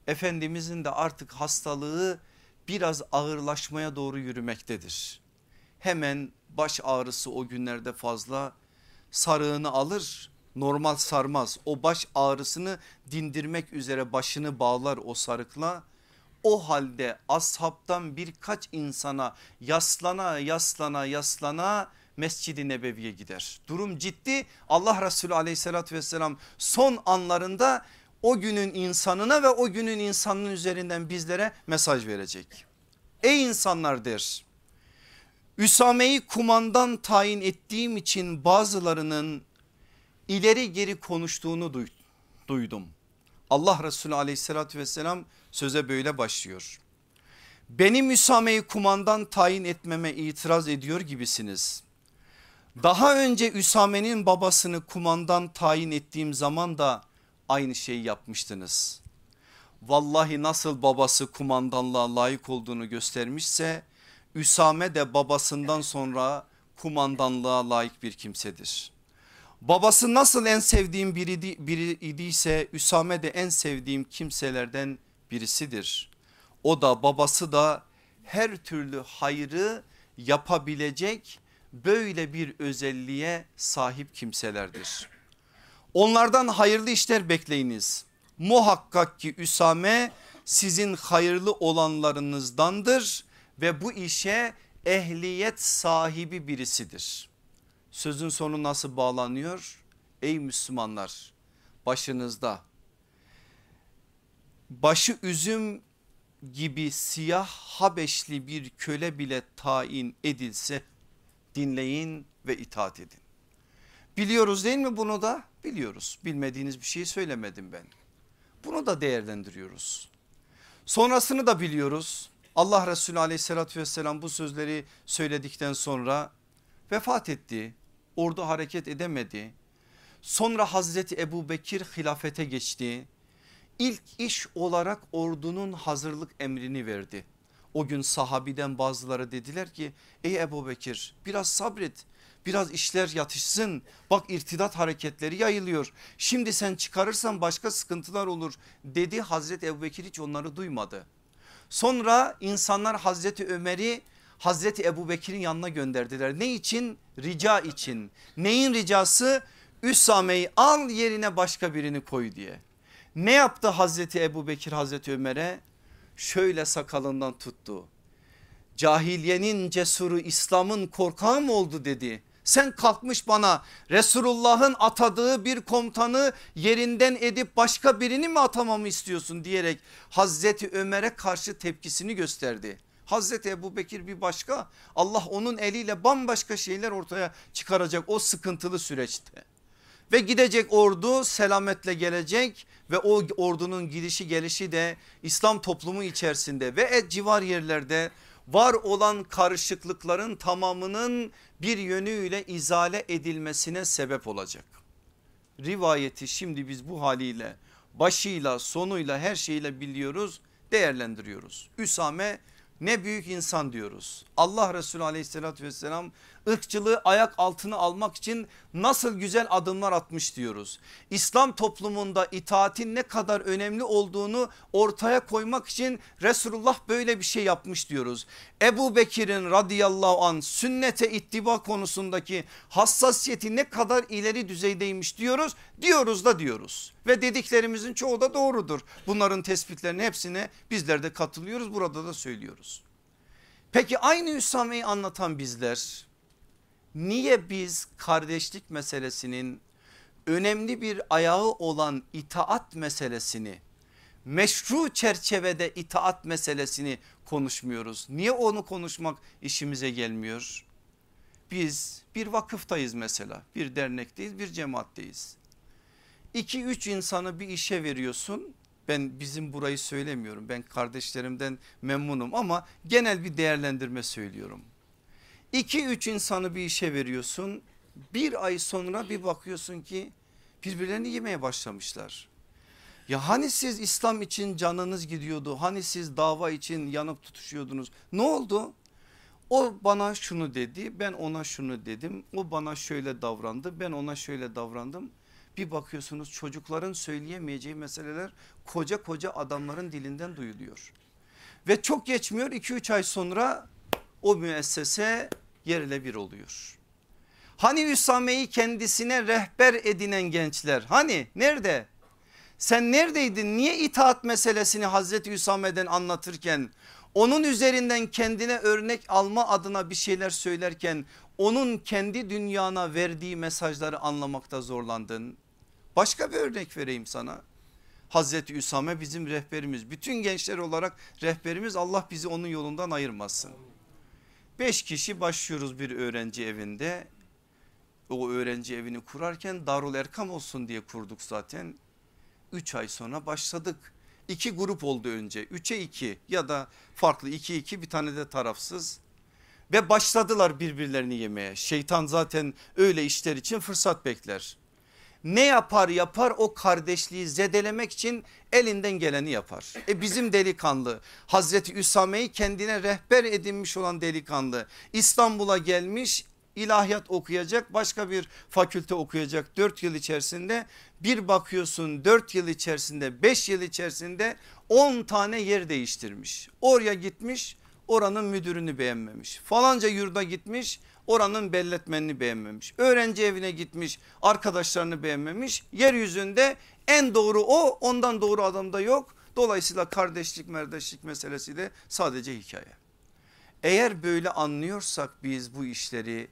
Efendimizin de artık hastalığı biraz ağırlaşmaya doğru yürümektedir. Hemen baş ağrısı o günlerde fazla sarığını alır normal sarmaz o baş ağrısını dindirmek üzere başını bağlar o sarıkla o halde ashabtan birkaç insana yaslana yaslana yaslana Mescid-i Nebevi'ye gider. Durum ciddi Allah Resulü aleyhissalatü vesselam son anlarında o günün insanına ve o günün insanının üzerinden bizlere mesaj verecek. Ey insanlar der Üsame'yi kumandan tayin ettiğim için bazılarının ileri geri konuştuğunu duydum. Allah Resulü aleyhissalatü vesselam söze böyle başlıyor. Benim Üsame'yi kumandan tayin etmeme itiraz ediyor gibisiniz. Daha önce Üsame'nin babasını kumandan tayin ettiğim zaman da aynı şeyi yapmıştınız. Vallahi nasıl babası kumandanlığa layık olduğunu göstermişse Üsame de babasından sonra kumandanlığa layık bir kimsedir. Babası nasıl en sevdiğim biri, biri idiyse Üsame de en sevdiğim kimselerden birisidir. O da babası da her türlü hayrı yapabilecek böyle bir özelliğe sahip kimselerdir. Onlardan hayırlı işler bekleyiniz. Muhakkak ki Üsame sizin hayırlı olanlarınızdandır ve bu işe ehliyet sahibi birisidir. Sözün sonu nasıl bağlanıyor? Ey Müslümanlar başınızda başı üzüm gibi siyah Habeşli bir köle bile tayin edilse dinleyin ve itaat edin. Biliyoruz değil mi bunu da? Biliyoruz. Bilmediğiniz bir şeyi söylemedim ben. Bunu da değerlendiriyoruz. Sonrasını da biliyoruz. Allah Resulü aleyhissalatü vesselam bu sözleri söyledikten sonra vefat etti. Ordu hareket edemedi. Sonra Hazreti Ebu Bekir hilafete geçti. İlk iş olarak ordunun hazırlık emrini verdi. O gün sahabiden bazıları dediler ki ey Ebu Bekir biraz sabret biraz işler yatışsın bak irtidat hareketleri yayılıyor şimdi sen çıkarırsan başka sıkıntılar olur dedi Hazreti Ebu Bekir hiç onları duymadı. Sonra insanlar Hazreti Ömer'i Hazreti Ebu Bekir'in yanına gönderdiler. Ne için? Rica için. Neyin ricası? Üsame'yi al yerine başka birini koy diye. Ne yaptı Hazreti Ebu Bekir Hazreti Ömer'e? Şöyle sakalından tuttu. Cahiliyenin cesuru İslam'ın korkağı mı oldu dedi. Sen kalkmış bana Resulullah'ın atadığı bir komutanı yerinden edip başka birini mi atamamı istiyorsun diyerek Hazreti Ömer'e karşı tepkisini gösterdi. Hazreti Ebu Bekir bir başka Allah onun eliyle bambaşka şeyler ortaya çıkaracak o sıkıntılı süreçte. Ve gidecek ordu selametle gelecek ve o ordunun gidişi gelişi de İslam toplumu içerisinde ve civar yerlerde var olan karışıklıkların tamamının bir yönüyle izale edilmesine sebep olacak. Rivayeti şimdi biz bu haliyle başıyla sonuyla her şeyle biliyoruz değerlendiriyoruz. Üsame ne büyük insan diyoruz. Allah Resulü aleyhissalatü vesselam ırkçılığı ayak altına almak için nasıl güzel adımlar atmış diyoruz. İslam toplumunda itaatin ne kadar önemli olduğunu ortaya koymak için Resulullah böyle bir şey yapmış diyoruz. Ebu Bekir'in radıyallahu an sünnete ittiba konusundaki hassasiyeti ne kadar ileri düzeydeymiş diyoruz. Diyoruz da diyoruz ve dediklerimizin çoğu da doğrudur. Bunların tespitlerinin hepsine bizler de katılıyoruz burada da söylüyoruz. Peki aynı Üsame'yi anlatan bizler niye biz kardeşlik meselesinin önemli bir ayağı olan itaat meselesini meşru çerçevede itaat meselesini konuşmuyoruz. Niye onu konuşmak işimize gelmiyor? Biz bir vakıftayız mesela bir dernekteyiz bir cemaatteyiz. 2 üç insanı bir işe veriyorsun. Ben bizim burayı söylemiyorum. Ben kardeşlerimden memnunum ama genel bir değerlendirme söylüyorum. 2 üç insanı bir işe veriyorsun. Bir ay sonra bir bakıyorsun ki birbirlerini yemeye başlamışlar. Ya hani siz İslam için canınız gidiyordu? Hani siz dava için yanıp tutuşuyordunuz? Ne oldu? O bana şunu dedi ben ona şunu dedim o bana şöyle davrandı ben ona şöyle davrandım. Bir bakıyorsunuz çocukların söyleyemeyeceği meseleler koca koca adamların dilinden duyuluyor. Ve çok geçmiyor 2-3 ay sonra o müessese yerle bir oluyor. Hani Üsame'yi kendisine rehber edinen gençler hani nerede? Sen neredeydin niye itaat meselesini Hazreti Üsame'den anlatırken onun üzerinden kendine örnek alma adına bir şeyler söylerken onun kendi dünyana verdiği mesajları anlamakta zorlandın. Başka bir örnek vereyim sana. Hazreti Üsame bizim rehberimiz. Bütün gençler olarak rehberimiz Allah bizi onun yolundan ayırmasın. Beş kişi başlıyoruz bir öğrenci evinde. O öğrenci evini kurarken Darul Erkam olsun diye kurduk zaten. Üç ay sonra başladık iki grup oldu önce. Üçe iki ya da farklı iki iki bir tane de tarafsız. Ve başladılar birbirlerini yemeye. Şeytan zaten öyle işler için fırsat bekler. Ne yapar yapar o kardeşliği zedelemek için elinden geleni yapar. E bizim delikanlı Hazreti Üsame'yi kendine rehber edinmiş olan delikanlı İstanbul'a gelmiş ilahiyat okuyacak başka bir fakülte okuyacak 4 yıl içerisinde bir bakıyorsun 4 yıl içerisinde 5 yıl içerisinde 10 tane yer değiştirmiş. Oraya gitmiş oranın müdürünü beğenmemiş falanca yurda gitmiş oranın belletmenini beğenmemiş. Öğrenci evine gitmiş arkadaşlarını beğenmemiş yeryüzünde en doğru o ondan doğru adam da yok. Dolayısıyla kardeşlik merdeşlik meselesi de sadece hikaye. Eğer böyle anlıyorsak biz bu işleri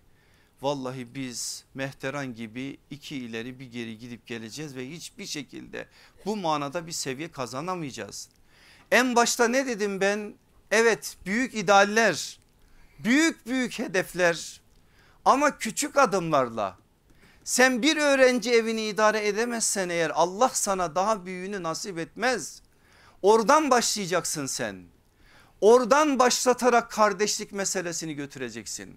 Vallahi biz mehteran gibi iki ileri bir geri gidip geleceğiz ve hiçbir şekilde bu manada bir seviye kazanamayacağız. En başta ne dedim ben? Evet büyük idealler, büyük büyük hedefler ama küçük adımlarla sen bir öğrenci evini idare edemezsen eğer Allah sana daha büyüğünü nasip etmez. Oradan başlayacaksın sen. Oradan başlatarak kardeşlik meselesini götüreceksin.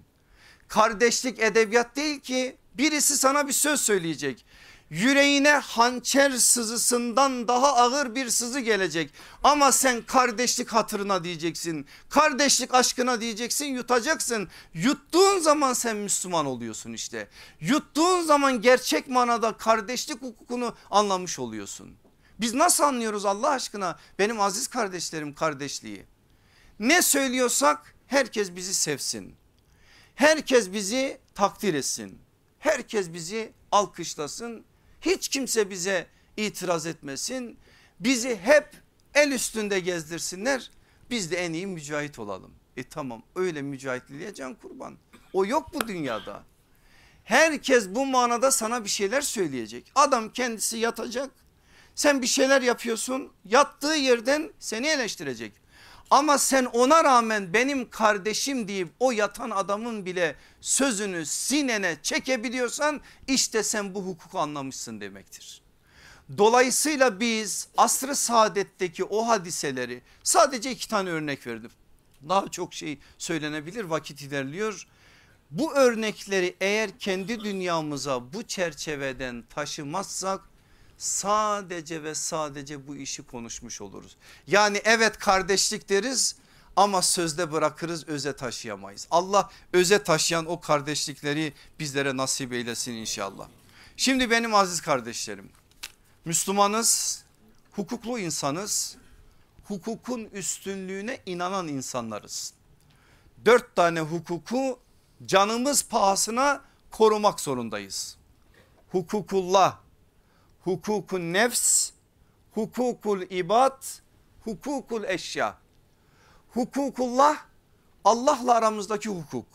Kardeşlik edebiyat değil ki birisi sana bir söz söyleyecek. Yüreğine hançer sızısından daha ağır bir sızı gelecek. Ama sen kardeşlik hatırına diyeceksin. Kardeşlik aşkına diyeceksin yutacaksın. Yuttuğun zaman sen Müslüman oluyorsun işte. Yuttuğun zaman gerçek manada kardeşlik hukukunu anlamış oluyorsun. Biz nasıl anlıyoruz Allah aşkına benim aziz kardeşlerim kardeşliği? Ne söylüyorsak herkes bizi sevsin. Herkes bizi takdir etsin. Herkes bizi alkışlasın. Hiç kimse bize itiraz etmesin. Bizi hep el üstünde gezdirsinler. Biz de en iyi mücahit olalım. E tamam öyle mücahitliliğe can kurban. O yok bu dünyada. Herkes bu manada sana bir şeyler söyleyecek. Adam kendisi yatacak. Sen bir şeyler yapıyorsun. Yattığı yerden seni eleştirecek. Ama sen ona rağmen benim kardeşim deyip o yatan adamın bile sözünü sinene çekebiliyorsan işte sen bu hukuku anlamışsın demektir. Dolayısıyla biz asrı saadetteki o hadiseleri sadece iki tane örnek verdim. Daha çok şey söylenebilir vakit ilerliyor. Bu örnekleri eğer kendi dünyamıza bu çerçeveden taşımazsak sadece ve sadece bu işi konuşmuş oluruz. Yani evet kardeşlik deriz ama sözde bırakırız öze taşıyamayız. Allah öze taşıyan o kardeşlikleri bizlere nasip eylesin inşallah. Şimdi benim aziz kardeşlerim Müslümanız, hukuklu insanız, hukukun üstünlüğüne inanan insanlarız. Dört tane hukuku canımız pahasına korumak zorundayız. Hukukullah, hukukun nefs, hukukul ibad, hukukul eşya. Hukukullah Allah'la aramızdaki hukuk.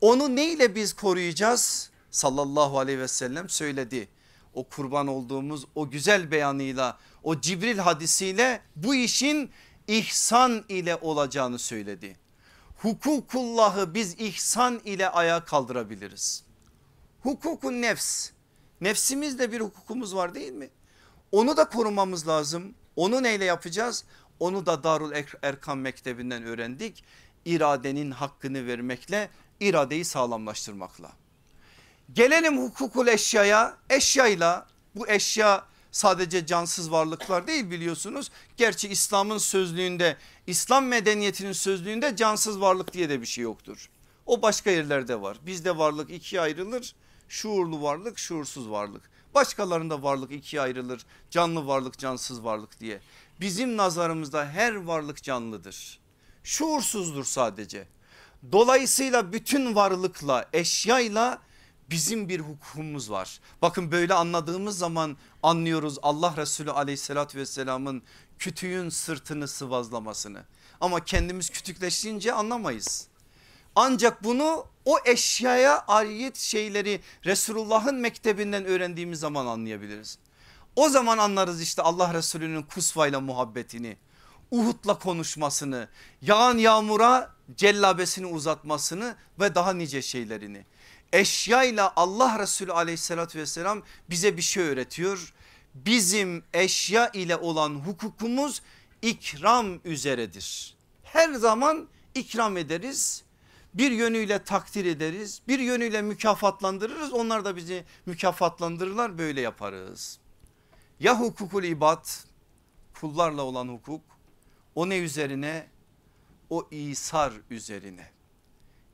Onu neyle biz koruyacağız? Sallallahu aleyhi ve sellem söyledi. O kurban olduğumuz o güzel beyanıyla o Cibril hadisiyle bu işin ihsan ile olacağını söyledi. Hukukullahı biz ihsan ile ayağa kaldırabiliriz. Hukukun nefs Nefsimizde bir hukukumuz var değil mi? Onu da korumamız lazım. Onu neyle yapacağız? Onu da Darul Erkam Mektebi'nden öğrendik. İradenin hakkını vermekle, iradeyi sağlamlaştırmakla. Gelelim hukukul eşyaya. Eşyayla bu eşya sadece cansız varlıklar değil biliyorsunuz. Gerçi İslam'ın sözlüğünde İslam medeniyetinin sözlüğünde cansız varlık diye de bir şey yoktur. O başka yerlerde var. Bizde varlık ikiye ayrılır. Şuurlu varlık, şuursuz varlık. Başkalarında varlık ikiye ayrılır. Canlı varlık, cansız varlık diye. Bizim nazarımızda her varlık canlıdır. Şuursuzdur sadece. Dolayısıyla bütün varlıkla, eşyayla bizim bir hukukumuz var. Bakın böyle anladığımız zaman anlıyoruz Allah Resulü aleyhissalatü vesselamın kütüğün sırtını sıvazlamasını. Ama kendimiz kütükleşince anlamayız. Ancak bunu o eşyaya ait şeyleri Resulullah'ın mektebinden öğrendiğimiz zaman anlayabiliriz. O zaman anlarız işte Allah Resulü'nün kusvayla muhabbetini, Uhud'la konuşmasını, yağan yağmura cellabesini uzatmasını ve daha nice şeylerini. Eşyayla Allah Resulü aleyhissalatü vesselam bize bir şey öğretiyor. Bizim eşya ile olan hukukumuz ikram üzeredir. Her zaman ikram ederiz bir yönüyle takdir ederiz bir yönüyle mükafatlandırırız onlar da bizi mükafatlandırırlar böyle yaparız. Ya hukukul ibad kullarla olan hukuk o ne üzerine o İsar üzerine.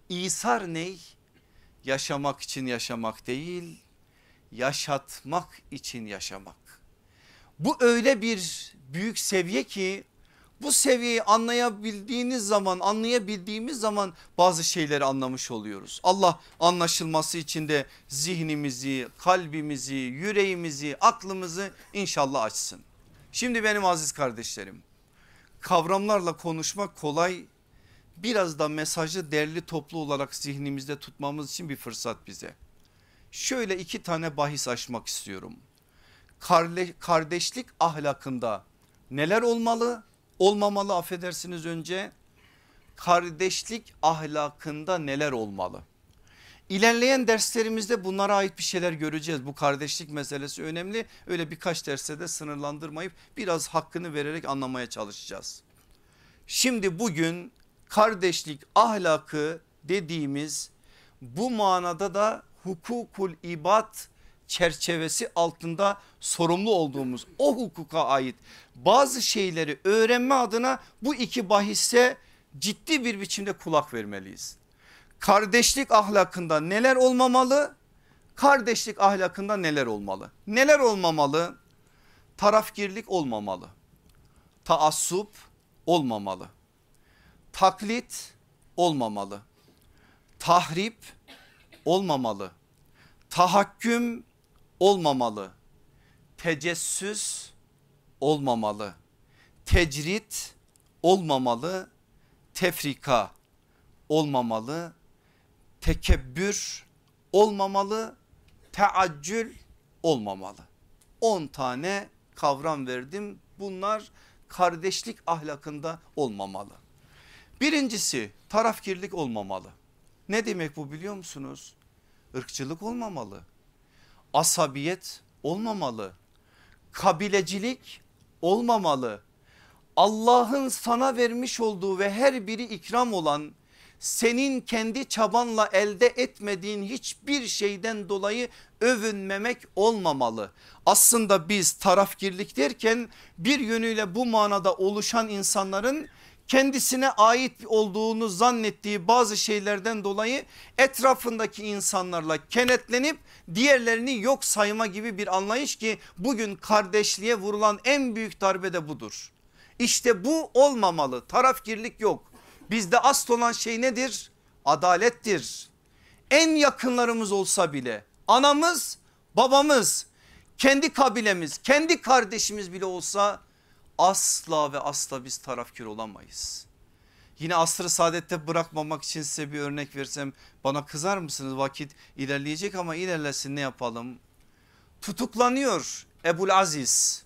İsar ney? Yaşamak için yaşamak değil yaşatmak için yaşamak. Bu öyle bir büyük seviye ki bu seviyeyi anlayabildiğiniz zaman anlayabildiğimiz zaman bazı şeyleri anlamış oluyoruz. Allah anlaşılması için de zihnimizi, kalbimizi, yüreğimizi, aklımızı inşallah açsın. Şimdi benim aziz kardeşlerim kavramlarla konuşmak kolay biraz da mesajı derli toplu olarak zihnimizde tutmamız için bir fırsat bize. Şöyle iki tane bahis açmak istiyorum. Kardeşlik ahlakında neler olmalı olmamalı affedersiniz önce kardeşlik ahlakında neler olmalı? İlerleyen derslerimizde bunlara ait bir şeyler göreceğiz. Bu kardeşlik meselesi önemli. Öyle birkaç derste de sınırlandırmayıp biraz hakkını vererek anlamaya çalışacağız. Şimdi bugün kardeşlik ahlakı dediğimiz bu manada da hukukul ibad çerçevesi altında sorumlu olduğumuz o hukuka ait bazı şeyleri öğrenme adına bu iki bahisse ciddi bir biçimde kulak vermeliyiz. Kardeşlik ahlakında neler olmamalı? Kardeşlik ahlakında neler olmalı? Neler olmamalı? Tarafgirlik olmamalı. Taassup olmamalı. Taklit olmamalı. Tahrip olmamalı. Tahakküm olmamalı. Tecessüs olmamalı. Tecrit olmamalı. Tefrika olmamalı. Tekebbür olmamalı. Teaccül olmamalı. 10 tane kavram verdim. Bunlar kardeşlik ahlakında olmamalı. Birincisi tarafkirlik olmamalı. Ne demek bu biliyor musunuz? Irkçılık olmamalı asabiyet olmamalı. Kabilecilik olmamalı. Allah'ın sana vermiş olduğu ve her biri ikram olan senin kendi çabanla elde etmediğin hiçbir şeyden dolayı övünmemek olmamalı. Aslında biz tarafgirlik derken bir yönüyle bu manada oluşan insanların kendisine ait olduğunu zannettiği bazı şeylerden dolayı etrafındaki insanlarla kenetlenip diğerlerini yok sayma gibi bir anlayış ki bugün kardeşliğe vurulan en büyük darbe de budur. İşte bu olmamalı tarafgirlik yok. Bizde asıl olan şey nedir? Adalettir. En yakınlarımız olsa bile anamız babamız kendi kabilemiz kendi kardeşimiz bile olsa asla ve asla biz tarafkir olamayız. Yine asrı saadette bırakmamak için size bir örnek versem bana kızar mısınız? Vakit ilerleyecek ama ilerlesin ne yapalım? Tutuklanıyor Ebul Aziz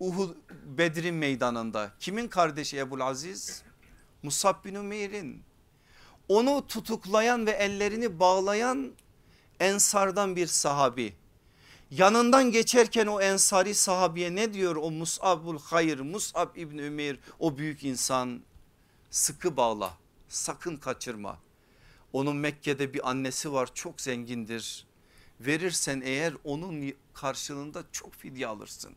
Uhud Bedir'in meydanında. Kimin kardeşi Ebul Aziz? Musab bin Ümeyr'in. Onu tutuklayan ve ellerini bağlayan ensardan bir sahabi. Yanından geçerken o ensari sahabiye ne diyor o Mus'abul Hayr Mus'ab İbn Ümeyr o büyük insan sıkı bağla sakın kaçırma. Onun Mekke'de bir annesi var çok zengindir. Verirsen eğer onun karşılığında çok fidye alırsın.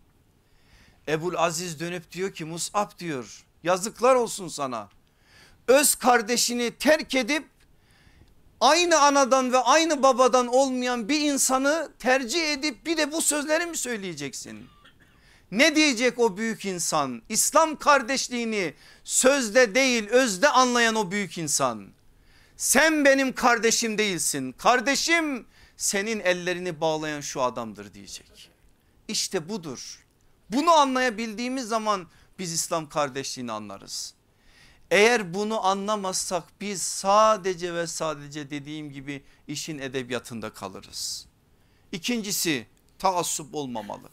Ebul Aziz dönüp diyor ki Mus'ab diyor yazıklar olsun sana. Öz kardeşini terk edip aynı anadan ve aynı babadan olmayan bir insanı tercih edip bir de bu sözleri mi söyleyeceksin? Ne diyecek o büyük insan? İslam kardeşliğini sözde değil özde anlayan o büyük insan. Sen benim kardeşim değilsin. Kardeşim senin ellerini bağlayan şu adamdır diyecek. İşte budur. Bunu anlayabildiğimiz zaman biz İslam kardeşliğini anlarız. Eğer bunu anlamazsak biz sadece ve sadece dediğim gibi işin edebiyatında kalırız. İkincisi taassup olmamalı.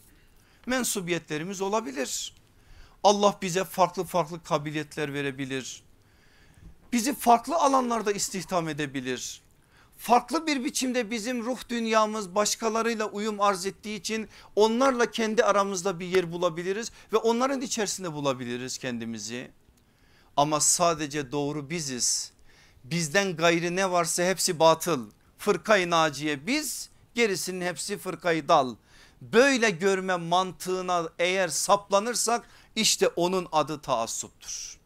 Mensubiyetlerimiz olabilir. Allah bize farklı farklı kabiliyetler verebilir. Bizi farklı alanlarda istihdam edebilir. Farklı bir biçimde bizim ruh dünyamız başkalarıyla uyum arz ettiği için onlarla kendi aramızda bir yer bulabiliriz ve onların içerisinde bulabiliriz kendimizi. Ama sadece doğru biziz. Bizden gayrı ne varsa hepsi batıl. Fırkayı naciye biz gerisinin hepsi fırkayı dal. Böyle görme mantığına eğer saplanırsak işte onun adı taassuptur.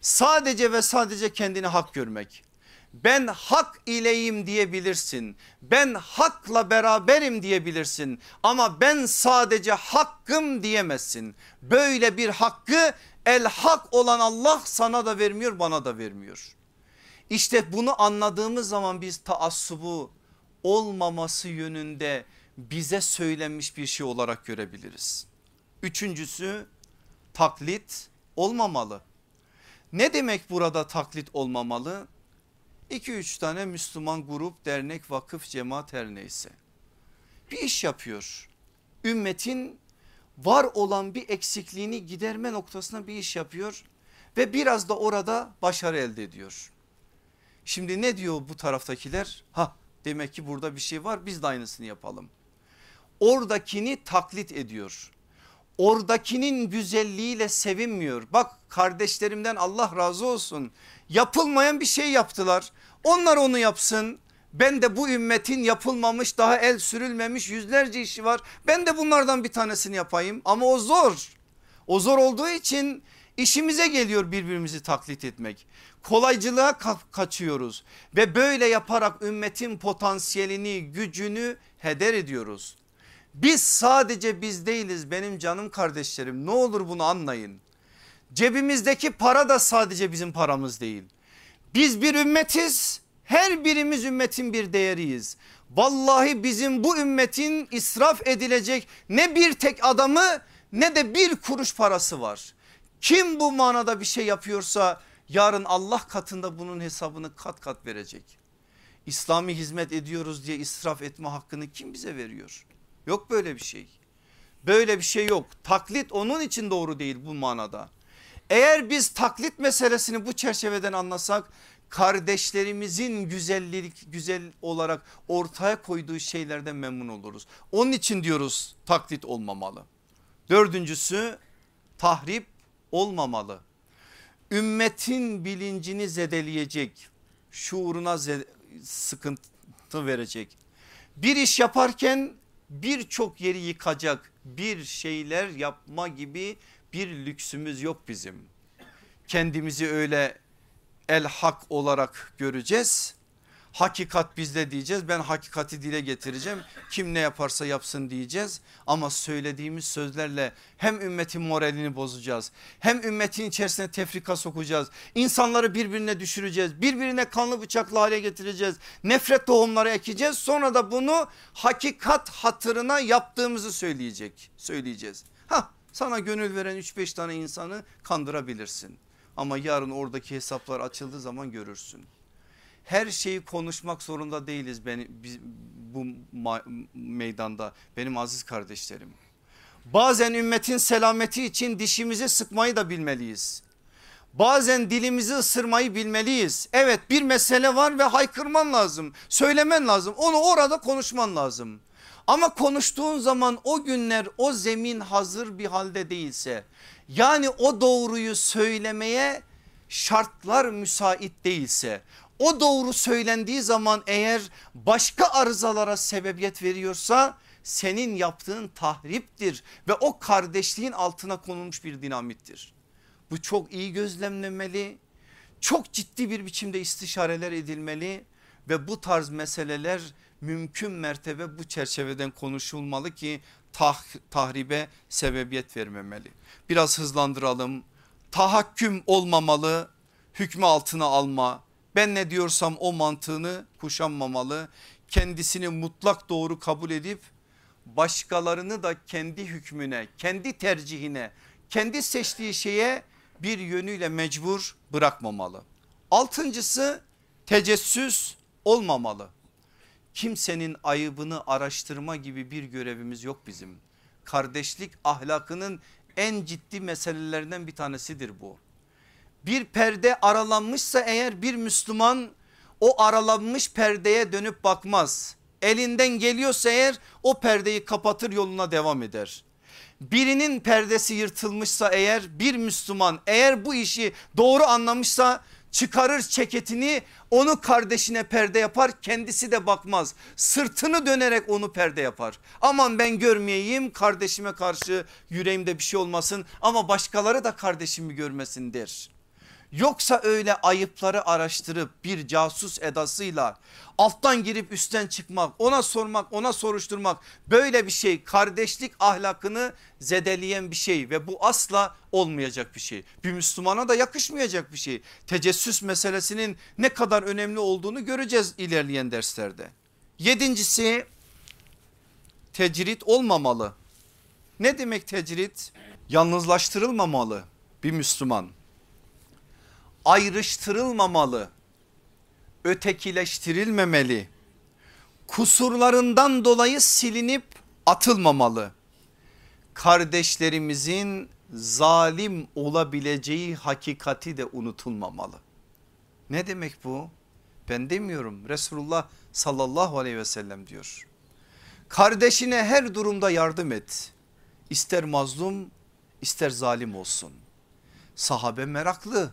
Sadece ve sadece kendini hak görmek. Ben hak ileyim diyebilirsin. Ben hakla beraberim diyebilirsin. Ama ben sadece hakkım diyemezsin. Böyle bir hakkı el hak olan Allah sana da vermiyor bana da vermiyor. İşte bunu anladığımız zaman biz taassubu olmaması yönünde bize söylenmiş bir şey olarak görebiliriz. Üçüncüsü taklit olmamalı. Ne demek burada taklit olmamalı? 2-3 tane Müslüman grup, dernek, vakıf, cemaat her neyse. Bir iş yapıyor. Ümmetin var olan bir eksikliğini giderme noktasına bir iş yapıyor ve biraz da orada başarı elde ediyor. Şimdi ne diyor bu taraftakiler? Ha demek ki burada bir şey var biz de aynısını yapalım. Oradakini taklit ediyor. Oradakinin güzelliğiyle sevinmiyor. Bak kardeşlerimden Allah razı olsun. Yapılmayan bir şey yaptılar. Onlar onu yapsın. Ben de bu ümmetin yapılmamış daha el sürülmemiş yüzlerce işi var. Ben de bunlardan bir tanesini yapayım ama o zor. O zor olduğu için işimize geliyor birbirimizi taklit etmek. Kolaycılığa ka kaçıyoruz ve böyle yaparak ümmetin potansiyelini gücünü heder ediyoruz. Biz sadece biz değiliz benim canım kardeşlerim ne olur bunu anlayın. Cebimizdeki para da sadece bizim paramız değil. Biz bir ümmetiz her birimiz ümmetin bir değeriyiz. Vallahi bizim bu ümmetin israf edilecek ne bir tek adamı ne de bir kuruş parası var. Kim bu manada bir şey yapıyorsa yarın Allah katında bunun hesabını kat kat verecek. İslami hizmet ediyoruz diye israf etme hakkını kim bize veriyor? Yok böyle bir şey. Böyle bir şey yok. Taklit onun için doğru değil bu manada. Eğer biz taklit meselesini bu çerçeveden anlasak kardeşlerimizin güzellik güzel olarak ortaya koyduğu şeylerden memnun oluruz. Onun için diyoruz taklit olmamalı. Dördüncüsü tahrip olmamalı. Ümmetin bilincini zedeleyecek, şuuruna sıkıntı verecek. Bir iş yaparken birçok yeri yıkacak bir şeyler yapma gibi bir lüksümüz yok bizim. Kendimizi öyle el hak olarak göreceğiz. Hakikat bizde diyeceğiz. Ben hakikati dile getireceğim. Kim ne yaparsa yapsın diyeceğiz. Ama söylediğimiz sözlerle hem ümmetin moralini bozacağız hem ümmetin içerisine tefrika sokacağız. İnsanları birbirine düşüreceğiz birbirine kanlı bıçaklı hale getireceğiz. Nefret tohumları ekeceğiz. Sonra da bunu hakikat hatırına yaptığımızı söyleyecek söyleyeceğiz. Ha sana gönül veren 3-5 tane insanı kandırabilirsin ama yarın oradaki hesaplar açıldığı zaman görürsün. Her şeyi konuşmak zorunda değiliz beni, biz, bu meydanda benim aziz kardeşlerim. Bazen ümmetin selameti için dişimizi sıkmayı da bilmeliyiz. Bazen dilimizi ısırmayı bilmeliyiz. Evet bir mesele var ve haykırman lazım. Söylemen lazım. Onu orada konuşman lazım. Ama konuştuğun zaman o günler o zemin hazır bir halde değilse yani o doğruyu söylemeye şartlar müsait değilse o doğru söylendiği zaman eğer başka arızalara sebebiyet veriyorsa senin yaptığın tahriptir ve o kardeşliğin altına konulmuş bir dinamittir. Bu çok iyi gözlemlemeli, çok ciddi bir biçimde istişareler edilmeli ve bu tarz meseleler mümkün mertebe bu çerçeveden konuşulmalı ki tah tahribe sebebiyet vermemeli. Biraz hızlandıralım. Tahakküm olmamalı, hükmü altına alma. Ben ne diyorsam o mantığını kuşanmamalı. Kendisini mutlak doğru kabul edip başkalarını da kendi hükmüne, kendi tercihine, kendi seçtiği şeye bir yönüyle mecbur bırakmamalı. Altıncısı tecessüs olmamalı. Kimsenin ayıbını araştırma gibi bir görevimiz yok bizim. Kardeşlik ahlakının en ciddi meselelerinden bir tanesidir bu. Bir perde aralanmışsa eğer bir Müslüman o aralanmış perdeye dönüp bakmaz. Elinden geliyorsa eğer o perdeyi kapatır yoluna devam eder birinin perdesi yırtılmışsa eğer bir Müslüman eğer bu işi doğru anlamışsa çıkarır ceketini onu kardeşine perde yapar kendisi de bakmaz sırtını dönerek onu perde yapar aman ben görmeyeyim kardeşime karşı yüreğimde bir şey olmasın ama başkaları da kardeşimi görmesin der. Yoksa öyle ayıpları araştırıp bir casus edasıyla alttan girip üstten çıkmak ona sormak ona soruşturmak böyle bir şey kardeşlik ahlakını zedeleyen bir şey ve bu asla olmayacak bir şey. Bir Müslümana da yakışmayacak bir şey. Tecessüs meselesinin ne kadar önemli olduğunu göreceğiz ilerleyen derslerde. Yedincisi tecrit olmamalı. Ne demek tecrit? Yalnızlaştırılmamalı bir Müslüman ayrıştırılmamalı, ötekileştirilmemeli, kusurlarından dolayı silinip atılmamalı. Kardeşlerimizin zalim olabileceği hakikati de unutulmamalı. Ne demek bu? Ben demiyorum Resulullah sallallahu aleyhi ve sellem diyor. Kardeşine her durumda yardım et. İster mazlum ister zalim olsun. Sahabe meraklı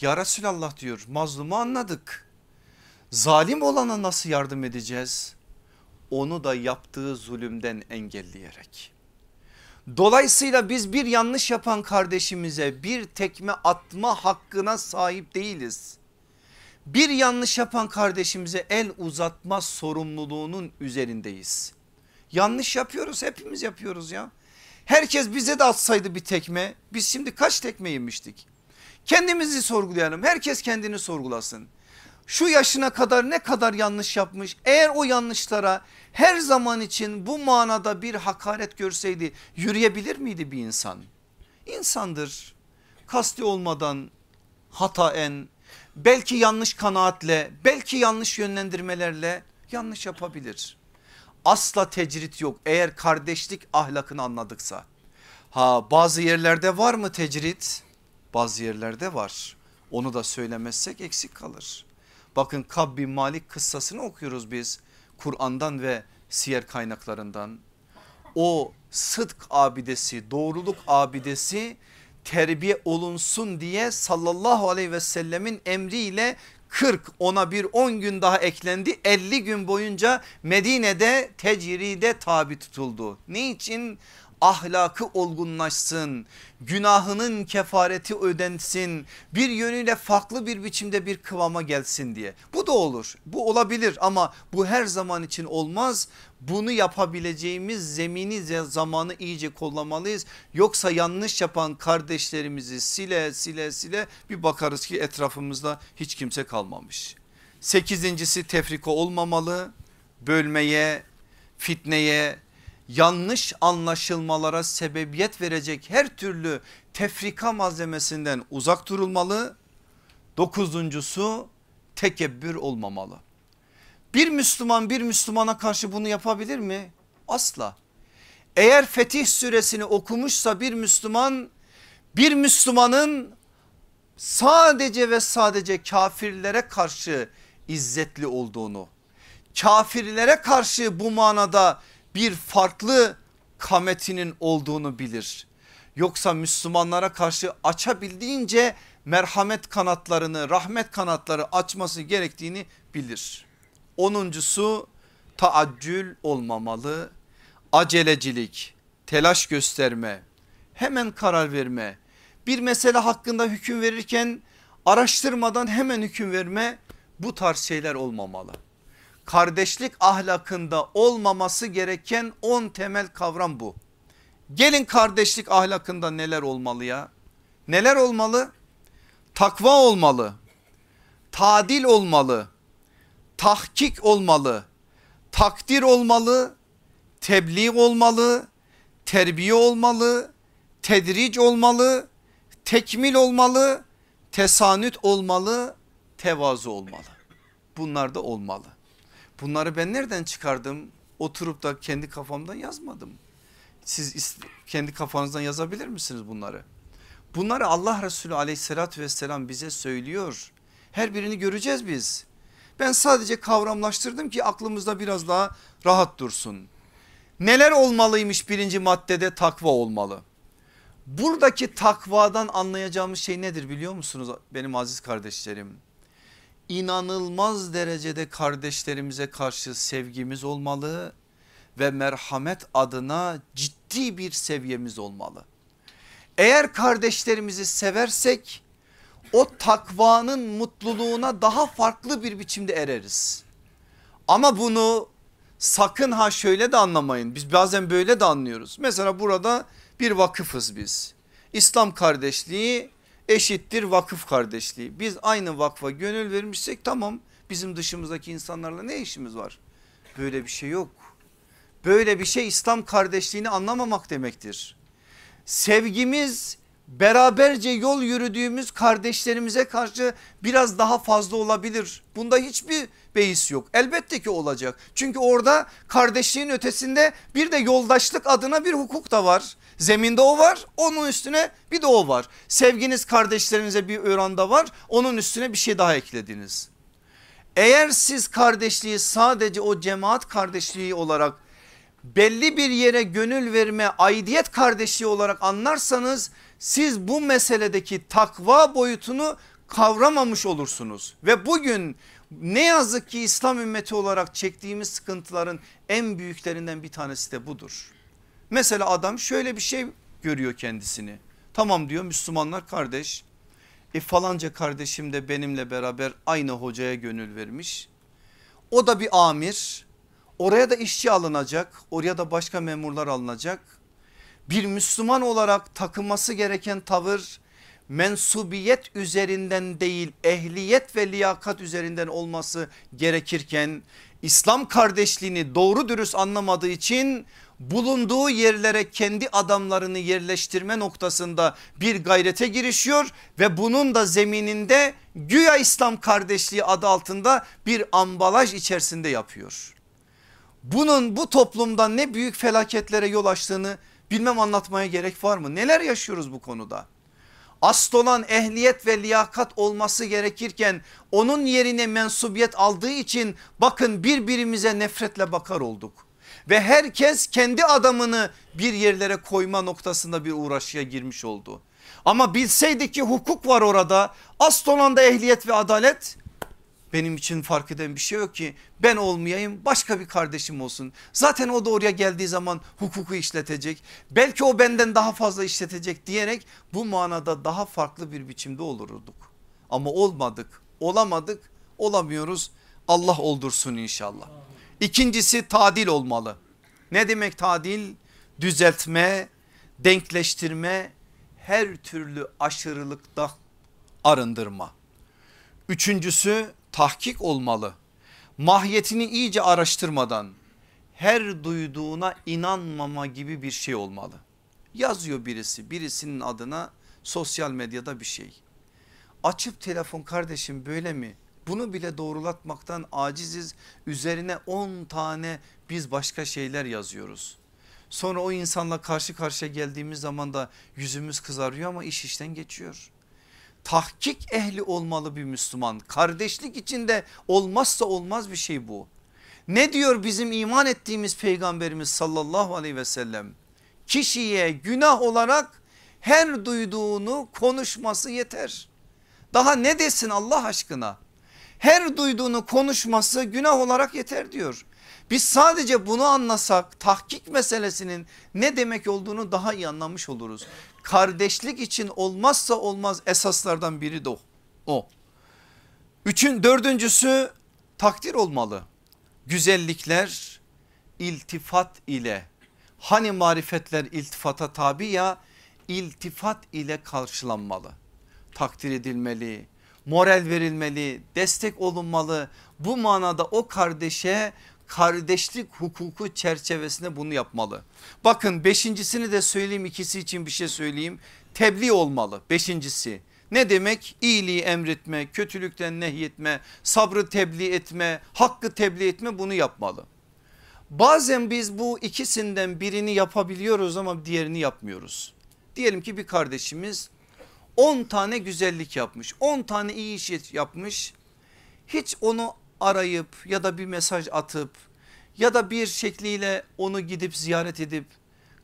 ya Resulallah diyor mazlumu anladık. Zalim olana nasıl yardım edeceğiz? Onu da yaptığı zulümden engelleyerek. Dolayısıyla biz bir yanlış yapan kardeşimize bir tekme atma hakkına sahip değiliz. Bir yanlış yapan kardeşimize el uzatma sorumluluğunun üzerindeyiz. Yanlış yapıyoruz hepimiz yapıyoruz ya. Herkes bize de atsaydı bir tekme biz şimdi kaç tekme yemiştik? Kendimizi sorgulayalım. Herkes kendini sorgulasın. Şu yaşına kadar ne kadar yanlış yapmış? Eğer o yanlışlara her zaman için bu manada bir hakaret görseydi yürüyebilir miydi bir insan? İnsandır. Kasti olmadan hataen belki yanlış kanaatle belki yanlış yönlendirmelerle yanlış yapabilir. Asla tecrit yok eğer kardeşlik ahlakını anladıksa. Ha bazı yerlerde var mı tecrit? Bazı yerlerde var. Onu da söylemezsek eksik kalır. Bakın Kab bin Malik kıssasını okuyoruz biz Kur'an'dan ve siyer kaynaklarından. O sıdk abidesi doğruluk abidesi terbiye olunsun diye sallallahu aleyhi ve sellemin emriyle 40 ona bir 10 gün daha eklendi 50 gün boyunca Medine'de tecride tabi tutuldu. Ne için? Ahlakı olgunlaşsın, günahının kefareti ödensin, bir yönüyle farklı bir biçimde bir kıvama gelsin diye. Bu da olur, bu olabilir ama bu her zaman için olmaz. Bunu yapabileceğimiz zemini zamanı iyice kollamalıyız. Yoksa yanlış yapan kardeşlerimizi sile sile sile bir bakarız ki etrafımızda hiç kimse kalmamış. Sekizincisi tefrika olmamalı, bölmeye, fitneye, yanlış anlaşılmalara sebebiyet verecek her türlü tefrika malzemesinden uzak durulmalı. Dokuzuncusu tekebbür olmamalı. Bir Müslüman bir Müslümana karşı bunu yapabilir mi? Asla. Eğer Fetih suresini okumuşsa bir Müslüman bir Müslümanın sadece ve sadece kafirlere karşı izzetli olduğunu, kafirlere karşı bu manada bir farklı kametinin olduğunu bilir. Yoksa Müslümanlara karşı açabildiğince merhamet kanatlarını rahmet kanatları açması gerektiğini bilir. Onuncusu taaccül olmamalı, acelecilik, telaş gösterme, hemen karar verme, bir mesele hakkında hüküm verirken araştırmadan hemen hüküm verme bu tarz şeyler olmamalı. Kardeşlik ahlakında olmaması gereken 10 temel kavram bu. Gelin kardeşlik ahlakında neler olmalı ya? Neler olmalı? Takva olmalı. Tadil olmalı. Tahkik olmalı. Takdir olmalı. Tebliğ olmalı. Terbiye olmalı. Tedric olmalı. Tekmil olmalı. Tesanüt olmalı. Tevazu olmalı. Bunlar da olmalı. Bunları ben nereden çıkardım? Oturup da kendi kafamdan yazmadım. Siz kendi kafanızdan yazabilir misiniz bunları? Bunları Allah Resulü aleyhissalatü vesselam bize söylüyor. Her birini göreceğiz biz. Ben sadece kavramlaştırdım ki aklımızda biraz daha rahat dursun. Neler olmalıymış birinci maddede takva olmalı. Buradaki takvadan anlayacağımız şey nedir biliyor musunuz benim aziz kardeşlerim? İnanılmaz derecede kardeşlerimize karşı sevgimiz olmalı ve merhamet adına ciddi bir seviyemiz olmalı. Eğer kardeşlerimizi seversek o takvanın mutluluğuna daha farklı bir biçimde ereriz. Ama bunu sakın ha şöyle de anlamayın. Biz bazen böyle de anlıyoruz. Mesela burada bir vakıfız biz. İslam kardeşliği eşittir vakıf kardeşliği. Biz aynı vakfa gönül vermişsek tamam bizim dışımızdaki insanlarla ne işimiz var? Böyle bir şey yok. Böyle bir şey İslam kardeşliğini anlamamak demektir. Sevgimiz beraberce yol yürüdüğümüz kardeşlerimize karşı biraz daha fazla olabilir. Bunda hiçbir beis yok. Elbette ki olacak. Çünkü orada kardeşliğin ötesinde bir de yoldaşlık adına bir hukuk da var. Zeminde o var onun üstüne bir de o var. Sevginiz kardeşlerinize bir oranda var onun üstüne bir şey daha eklediniz. Eğer siz kardeşliği sadece o cemaat kardeşliği olarak belli bir yere gönül verme aidiyet kardeşliği olarak anlarsanız siz bu meseledeki takva boyutunu kavramamış olursunuz. Ve bugün ne yazık ki İslam ümmeti olarak çektiğimiz sıkıntıların en büyüklerinden bir tanesi de budur. Mesela adam şöyle bir şey görüyor kendisini. Tamam diyor Müslümanlar kardeş. E falanca kardeşim de benimle beraber aynı hocaya gönül vermiş. O da bir amir. Oraya da işçi alınacak. Oraya da başka memurlar alınacak. Bir Müslüman olarak takınması gereken tavır mensubiyet üzerinden değil ehliyet ve liyakat üzerinden olması gerekirken İslam kardeşliğini doğru dürüst anlamadığı için bulunduğu yerlere kendi adamlarını yerleştirme noktasında bir gayrete girişiyor ve bunun da zemininde güya İslam kardeşliği adı altında bir ambalaj içerisinde yapıyor. Bunun bu toplumda ne büyük felaketlere yol açtığını bilmem anlatmaya gerek var mı? Neler yaşıyoruz bu konuda? Asıl olan ehliyet ve liyakat olması gerekirken onun yerine mensubiyet aldığı için bakın birbirimize nefretle bakar olduk. Ve herkes kendi adamını bir yerlere koyma noktasında bir uğraşıya girmiş oldu. Ama bilseydi ki hukuk var orada asıl olan da ehliyet ve adalet benim için fark eden bir şey yok ki ben olmayayım başka bir kardeşim olsun. Zaten o da oraya geldiği zaman hukuku işletecek. Belki o benden daha fazla işletecek diyerek bu manada daha farklı bir biçimde olurduk. Ama olmadık olamadık olamıyoruz Allah oldursun inşallah. İkincisi tadil olmalı. Ne demek tadil? Düzeltme, denkleştirme, her türlü aşırılıkta arındırma. Üçüncüsü tahkik olmalı. Mahiyetini iyice araştırmadan her duyduğuna inanmama gibi bir şey olmalı. Yazıyor birisi birisinin adına sosyal medyada bir şey. Açıp telefon kardeşim böyle mi? Bunu bile doğrulatmaktan aciziz. Üzerine 10 tane biz başka şeyler yazıyoruz. Sonra o insanla karşı karşıya geldiğimiz zaman da yüzümüz kızarıyor ama iş işten geçiyor. Tahkik ehli olmalı bir Müslüman. Kardeşlik içinde olmazsa olmaz bir şey bu. Ne diyor bizim iman ettiğimiz peygamberimiz sallallahu aleyhi ve sellem? Kişiye günah olarak her duyduğunu konuşması yeter. Daha ne desin Allah aşkına? Her duyduğunu konuşması günah olarak yeter diyor. Biz sadece bunu anlasak tahkik meselesinin ne demek olduğunu daha iyi anlamış oluruz. Kardeşlik için olmazsa olmaz esaslardan biri de o. Üçün dördüncüsü takdir olmalı. Güzellikler iltifat ile hani marifetler iltifata tabi ya iltifat ile karşılanmalı. Takdir edilmeli, moral verilmeli, destek olunmalı. Bu manada o kardeşe kardeşlik hukuku çerçevesinde bunu yapmalı. Bakın beşincisini de söyleyeyim ikisi için bir şey söyleyeyim. Tebliğ olmalı beşincisi. Ne demek? İyiliği emretme, kötülükten nehyetme, sabrı tebliğ etme, hakkı tebliğ etme bunu yapmalı. Bazen biz bu ikisinden birini yapabiliyoruz ama diğerini yapmıyoruz. Diyelim ki bir kardeşimiz 10 tane güzellik yapmış 10 tane iyi iş yapmış hiç onu arayıp ya da bir mesaj atıp ya da bir şekliyle onu gidip ziyaret edip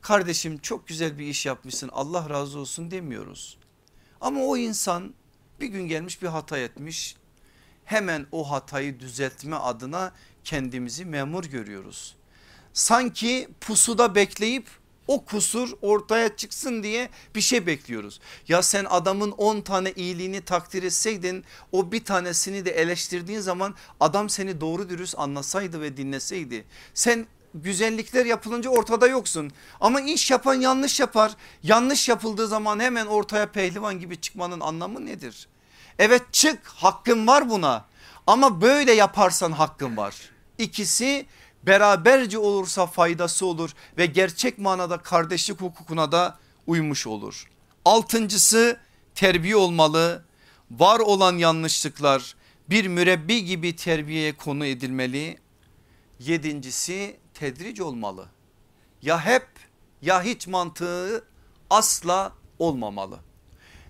kardeşim çok güzel bir iş yapmışsın Allah razı olsun demiyoruz. Ama o insan bir gün gelmiş bir hata etmiş hemen o hatayı düzeltme adına kendimizi memur görüyoruz. Sanki pusuda bekleyip o kusur ortaya çıksın diye bir şey bekliyoruz. Ya sen adamın 10 tane iyiliğini takdir etseydin o bir tanesini de eleştirdiğin zaman adam seni doğru dürüst anlasaydı ve dinleseydi. Sen güzellikler yapılınca ortada yoksun ama iş yapan yanlış yapar. Yanlış yapıldığı zaman hemen ortaya pehlivan gibi çıkmanın anlamı nedir? Evet çık hakkın var buna ama böyle yaparsan hakkın var. İkisi beraberce olursa faydası olur ve gerçek manada kardeşlik hukukuna da uymuş olur. Altıncısı terbiye olmalı. Var olan yanlışlıklar bir mürebbi gibi terbiyeye konu edilmeli. Yedincisi tedric olmalı. Ya hep ya hiç mantığı asla olmamalı.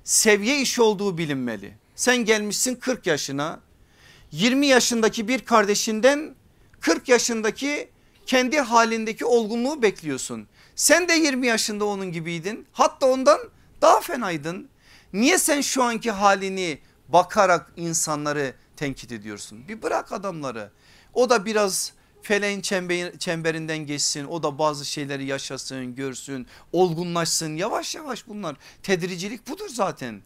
Seviye iş olduğu bilinmeli. Sen gelmişsin 40 yaşına 20 yaşındaki bir kardeşinden 40 yaşındaki kendi halindeki olgunluğu bekliyorsun. Sen de 20 yaşında onun gibiydin hatta ondan daha fenaydın. Niye sen şu anki halini bakarak insanları tenkit ediyorsun? Bir bırak adamları o da biraz feleğin çemberinden geçsin o da bazı şeyleri yaşasın görsün olgunlaşsın yavaş yavaş bunlar tedricilik budur zaten.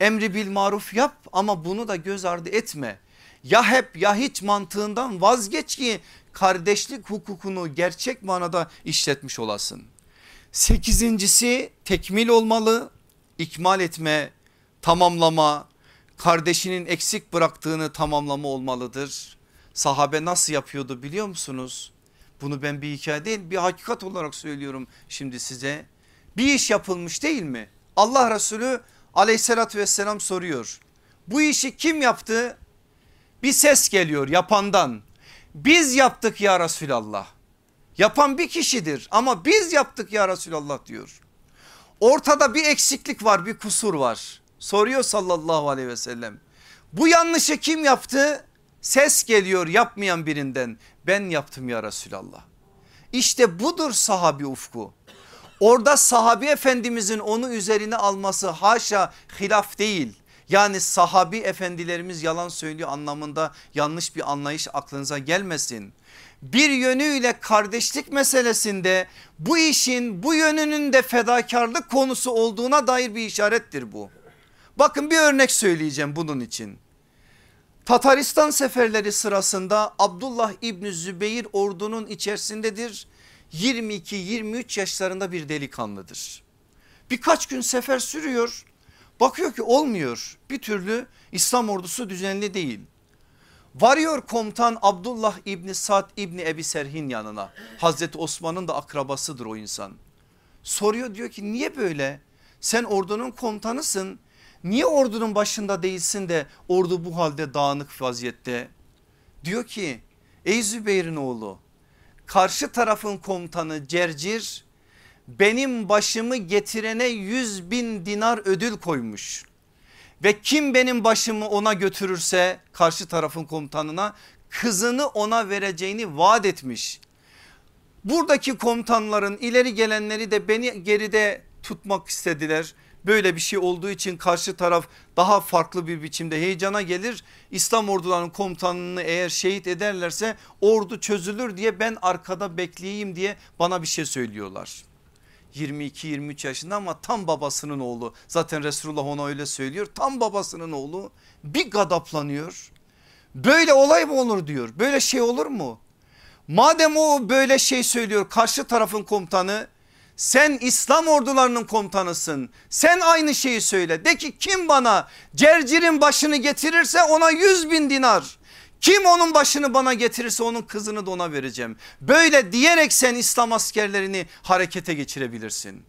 Emri bil maruf yap ama bunu da göz ardı etme ya hep ya hiç mantığından vazgeç ki kardeşlik hukukunu gerçek manada işletmiş olasın. Sekizincisi tekmil olmalı, ikmal etme, tamamlama, kardeşinin eksik bıraktığını tamamlama olmalıdır. Sahabe nasıl yapıyordu biliyor musunuz? Bunu ben bir hikaye değil bir hakikat olarak söylüyorum şimdi size. Bir iş yapılmış değil mi? Allah Resulü aleyhissalatü vesselam soruyor. Bu işi kim yaptı? Bir ses geliyor yapandan. Biz yaptık ya Resulallah. Yapan bir kişidir ama biz yaptık ya Resulallah diyor. Ortada bir eksiklik var bir kusur var. Soruyor sallallahu aleyhi ve sellem. Bu yanlışı kim yaptı? Ses geliyor yapmayan birinden. Ben yaptım ya Resulallah. İşte budur sahabi ufku. Orada sahabi efendimizin onu üzerine alması haşa hilaf değil. Yani sahabi efendilerimiz yalan söylüyor anlamında yanlış bir anlayış aklınıza gelmesin. Bir yönüyle kardeşlik meselesinde bu işin bu yönünün de fedakarlık konusu olduğuna dair bir işarettir bu. Bakın bir örnek söyleyeceğim bunun için. Tataristan seferleri sırasında Abdullah İbni Zübeyir ordunun içerisindedir. 22-23 yaşlarında bir delikanlıdır. Birkaç gün sefer sürüyor Bakıyor ki olmuyor bir türlü İslam ordusu düzenli değil. Varıyor komutan Abdullah İbni Sad İbni Ebi Serhin yanına. Hazreti Osman'ın da akrabasıdır o insan. Soruyor diyor ki niye böyle? Sen ordunun komutanısın. Niye ordunun başında değilsin de ordu bu halde dağınık vaziyette? Diyor ki ey Zübeyir'in oğlu karşı tarafın komutanı Cercir benim başımı getirene yüz bin dinar ödül koymuş. Ve kim benim başımı ona götürürse karşı tarafın komutanına kızını ona vereceğini vaat etmiş. Buradaki komutanların ileri gelenleri de beni geride tutmak istediler. Böyle bir şey olduğu için karşı taraf daha farklı bir biçimde heyecana gelir. İslam ordularının komutanını eğer şehit ederlerse ordu çözülür diye ben arkada bekleyeyim diye bana bir şey söylüyorlar. 22-23 yaşında ama tam babasının oğlu zaten Resulullah ona öyle söylüyor tam babasının oğlu bir gadaplanıyor. Böyle olay mı olur diyor böyle şey olur mu? Madem o böyle şey söylüyor karşı tarafın komutanı sen İslam ordularının komutanısın. Sen aynı şeyi söyle. De ki kim bana cercirin başını getirirse ona yüz bin dinar. Kim onun başını bana getirirse onun kızını da ona vereceğim. Böyle diyerek sen İslam askerlerini harekete geçirebilirsin.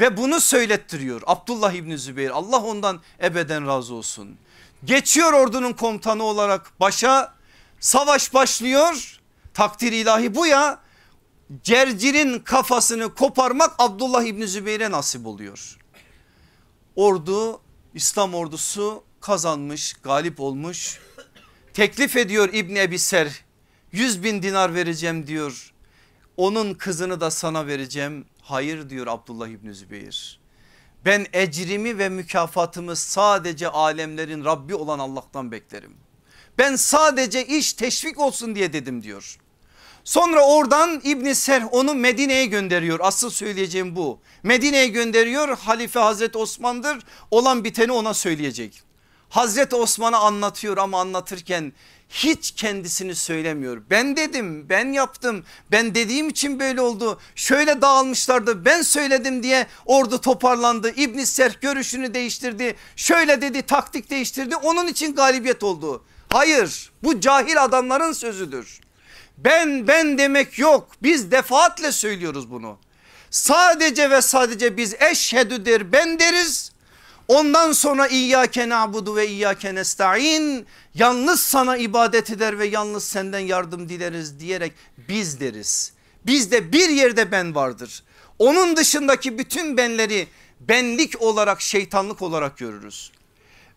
Ve bunu söylettiriyor Abdullah İbni Zübeyir Allah ondan ebeden razı olsun. Geçiyor ordunun komutanı olarak başa savaş başlıyor takdir ilahi bu ya Cercir'in kafasını koparmak Abdullah İbni Zübeyir'e nasip oluyor. Ordu İslam ordusu kazanmış galip olmuş. Teklif ediyor İbni Ebi Ser 100 bin dinar vereceğim diyor. Onun kızını da sana vereceğim. Hayır diyor Abdullah İbni Zübeyir. Ben ecrimi ve mükafatımı sadece alemlerin Rabbi olan Allah'tan beklerim. Ben sadece iş teşvik olsun diye dedim diyor. Sonra oradan İbn Ser onu Medine'ye gönderiyor. Asıl söyleyeceğim bu. Medine'ye gönderiyor. Halife Hazreti Osman'dır. Olan biteni ona söyleyecek. Hazreti Osman'a anlatıyor ama anlatırken hiç kendisini söylemiyor. Ben dedim ben yaptım ben dediğim için böyle oldu. Şöyle dağılmışlardı ben söyledim diye ordu toparlandı. İbn Ser görüşünü değiştirdi. Şöyle dedi taktik değiştirdi onun için galibiyet oldu. Hayır bu cahil adamların sözüdür. Ben ben demek yok. Biz defaatle söylüyoruz bunu. Sadece ve sadece biz eşhedü der ben deriz. Ondan sonra İyyâke na'budu ve İyyâke nesta'in yalnız sana ibadet eder ve yalnız senden yardım dileriz diyerek biz deriz. Bizde bir yerde ben vardır. Onun dışındaki bütün benleri benlik olarak şeytanlık olarak görürüz.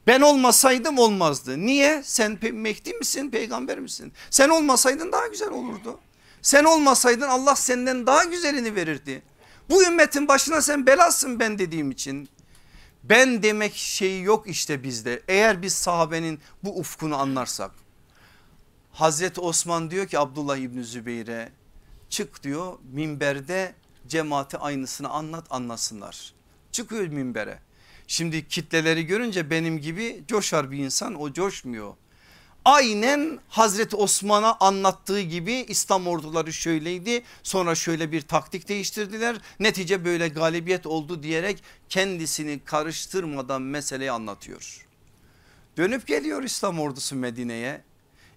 Ben olmasaydım olmazdı. Niye? Sen Mehdi misin peygamber misin? Sen olmasaydın daha güzel olurdu. Sen olmasaydın Allah senden daha güzelini verirdi. Bu ümmetin başına sen belasın ben dediğim için. Ben demek şeyi yok işte bizde. Eğer biz sahabenin bu ufkunu anlarsak. Hazreti Osman diyor ki Abdullah İbni Zübeyir'e çık diyor minberde cemaati aynısını anlat anlasınlar. Çıkıyor minbere. Şimdi kitleleri görünce benim gibi coşar bir insan o coşmuyor. Aynen Hazreti Osman'a anlattığı gibi İslam orduları şöyleydi sonra şöyle bir taktik değiştirdiler netice böyle galibiyet oldu diyerek kendisini karıştırmadan meseleyi anlatıyor. Dönüp geliyor İslam ordusu Medine'ye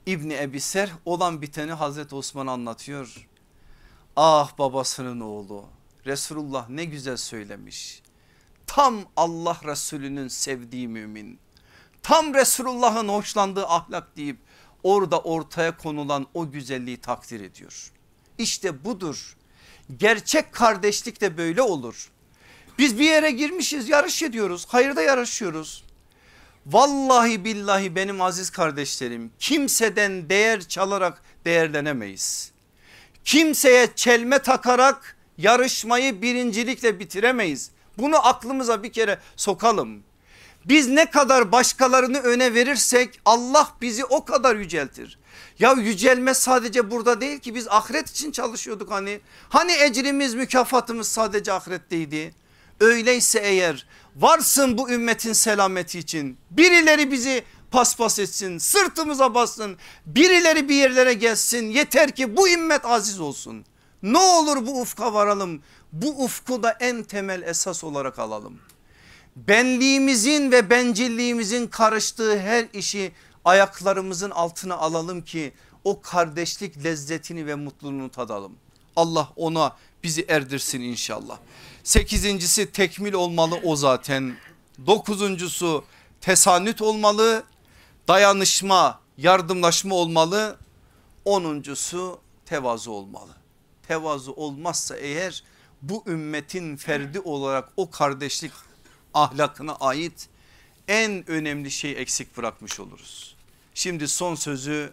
İbni Ebi Ser olan biteni Hazreti Osman anlatıyor. Ah babasının oğlu Resulullah ne güzel söylemiş tam Allah Resulü'nün sevdiği mümin. Tam Resulullah'ın hoşlandığı ahlak deyip orada ortaya konulan o güzelliği takdir ediyor. İşte budur. Gerçek kardeşlik de böyle olur. Biz bir yere girmişiz yarış ediyoruz hayırda yarışıyoruz. Vallahi billahi benim aziz kardeşlerim kimseden değer çalarak değerlenemeyiz. Kimseye çelme takarak yarışmayı birincilikle bitiremeyiz. Bunu aklımıza bir kere sokalım. Biz ne kadar başkalarını öne verirsek Allah bizi o kadar yüceltir. Ya yücelme sadece burada değil ki biz ahiret için çalışıyorduk hani. Hani ecrimiz mükafatımız sadece ahiretteydi. Öyleyse eğer varsın bu ümmetin selameti için birileri bizi paspas etsin sırtımıza bassın birileri bir yerlere gelsin yeter ki bu ümmet aziz olsun. Ne olur bu ufka varalım bu ufku da en temel esas olarak alalım. Benliğimizin ve bencilliğimizin karıştığı her işi ayaklarımızın altına alalım ki o kardeşlik lezzetini ve mutluluğunu tadalım. Allah ona bizi erdirsin inşallah. Sekizincisi tekmil olmalı o zaten. Dokuzuncusu tesanüt olmalı. Dayanışma yardımlaşma olmalı. Onuncusu tevazu olmalı. Tevazu olmazsa eğer bu ümmetin ferdi olarak o kardeşlik ahlakına ait en önemli şeyi eksik bırakmış oluruz. Şimdi son sözü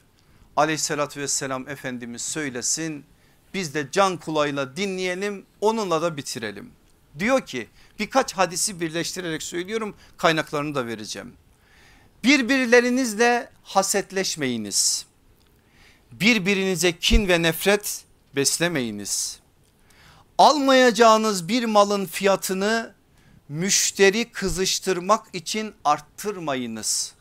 aleyhissalatü vesselam Efendimiz söylesin. Biz de can kulağıyla dinleyelim onunla da bitirelim. Diyor ki birkaç hadisi birleştirerek söylüyorum kaynaklarını da vereceğim. Birbirlerinizle hasetleşmeyiniz. Birbirinize kin ve nefret beslemeyiniz. Almayacağınız bir malın fiyatını müşteri kızıştırmak için arttırmayınız.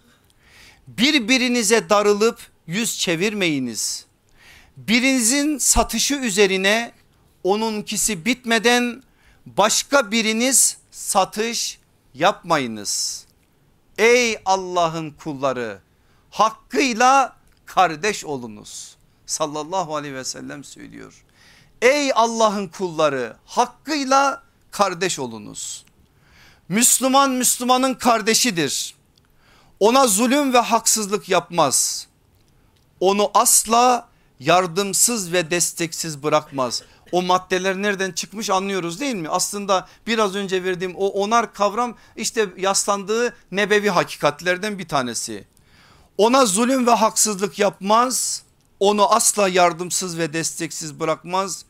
Birbirinize darılıp yüz çevirmeyiniz. Birinizin satışı üzerine onunkisi bitmeden başka biriniz satış yapmayınız. Ey Allah'ın kulları hakkıyla kardeş olunuz. Sallallahu aleyhi ve sellem söylüyor. Ey Allah'ın kulları hakkıyla kardeş olunuz. Müslüman Müslümanın kardeşidir. Ona zulüm ve haksızlık yapmaz. Onu asla yardımsız ve desteksiz bırakmaz. O maddeler nereden çıkmış anlıyoruz değil mi? Aslında biraz önce verdiğim o onar kavram işte yaslandığı nebevi hakikatlerden bir tanesi. Ona zulüm ve haksızlık yapmaz. Onu asla yardımsız ve desteksiz bırakmaz.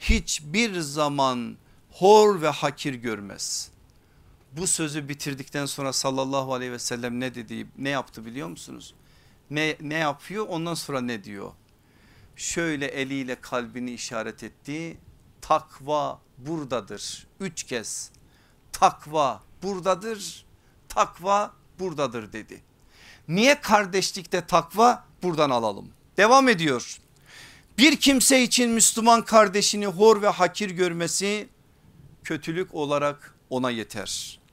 Hiçbir zaman hor ve hakir görmez. Bu sözü bitirdikten sonra sallallahu aleyhi ve sellem ne dedi ne yaptı biliyor musunuz? Ne, ne yapıyor ondan sonra ne diyor? Şöyle eliyle kalbini işaret etti. Takva buradadır. Üç kez takva buradadır. Takva buradadır dedi. Niye kardeşlikte takva buradan alalım. Devam ediyor. Bir kimse için Müslüman kardeşini hor ve hakir görmesi kötülük olarak ona yeter.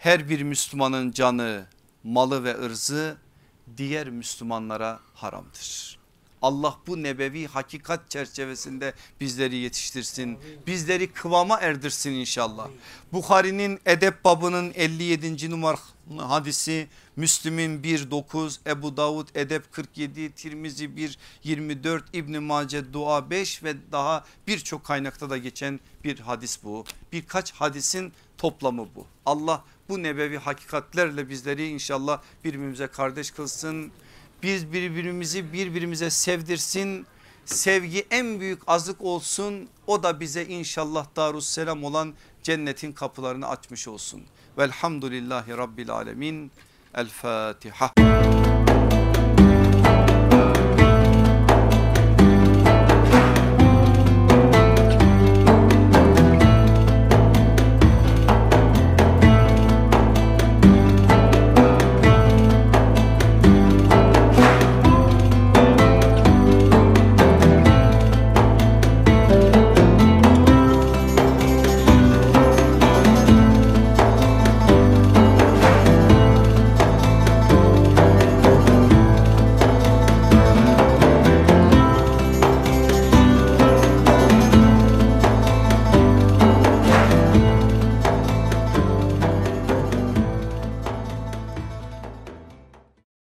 Her bir Müslümanın canı, malı ve ırzı diğer Müslümanlara haramdır. Allah bu nebevi hakikat çerçevesinde bizleri yetiştirsin. Bizleri kıvama erdirsin inşallah. Bukhari'nin edep babının 57. numara hadisi Müslim'in 1.9 Ebu Davud edep 47 Tirmizi 1.24 İbn Mace dua 5 ve daha birçok kaynakta da geçen bir hadis bu. Birkaç hadisin toplamı bu. Allah bu nebevi hakikatlerle bizleri inşallah birbirimize kardeş kılsın biz birbirimizi birbirimize sevdirsin. Sevgi en büyük azık olsun. O da bize inşallah darusselam olan cennetin kapılarını açmış olsun. Velhamdülillahi Rabbil Alemin. El Fatiha.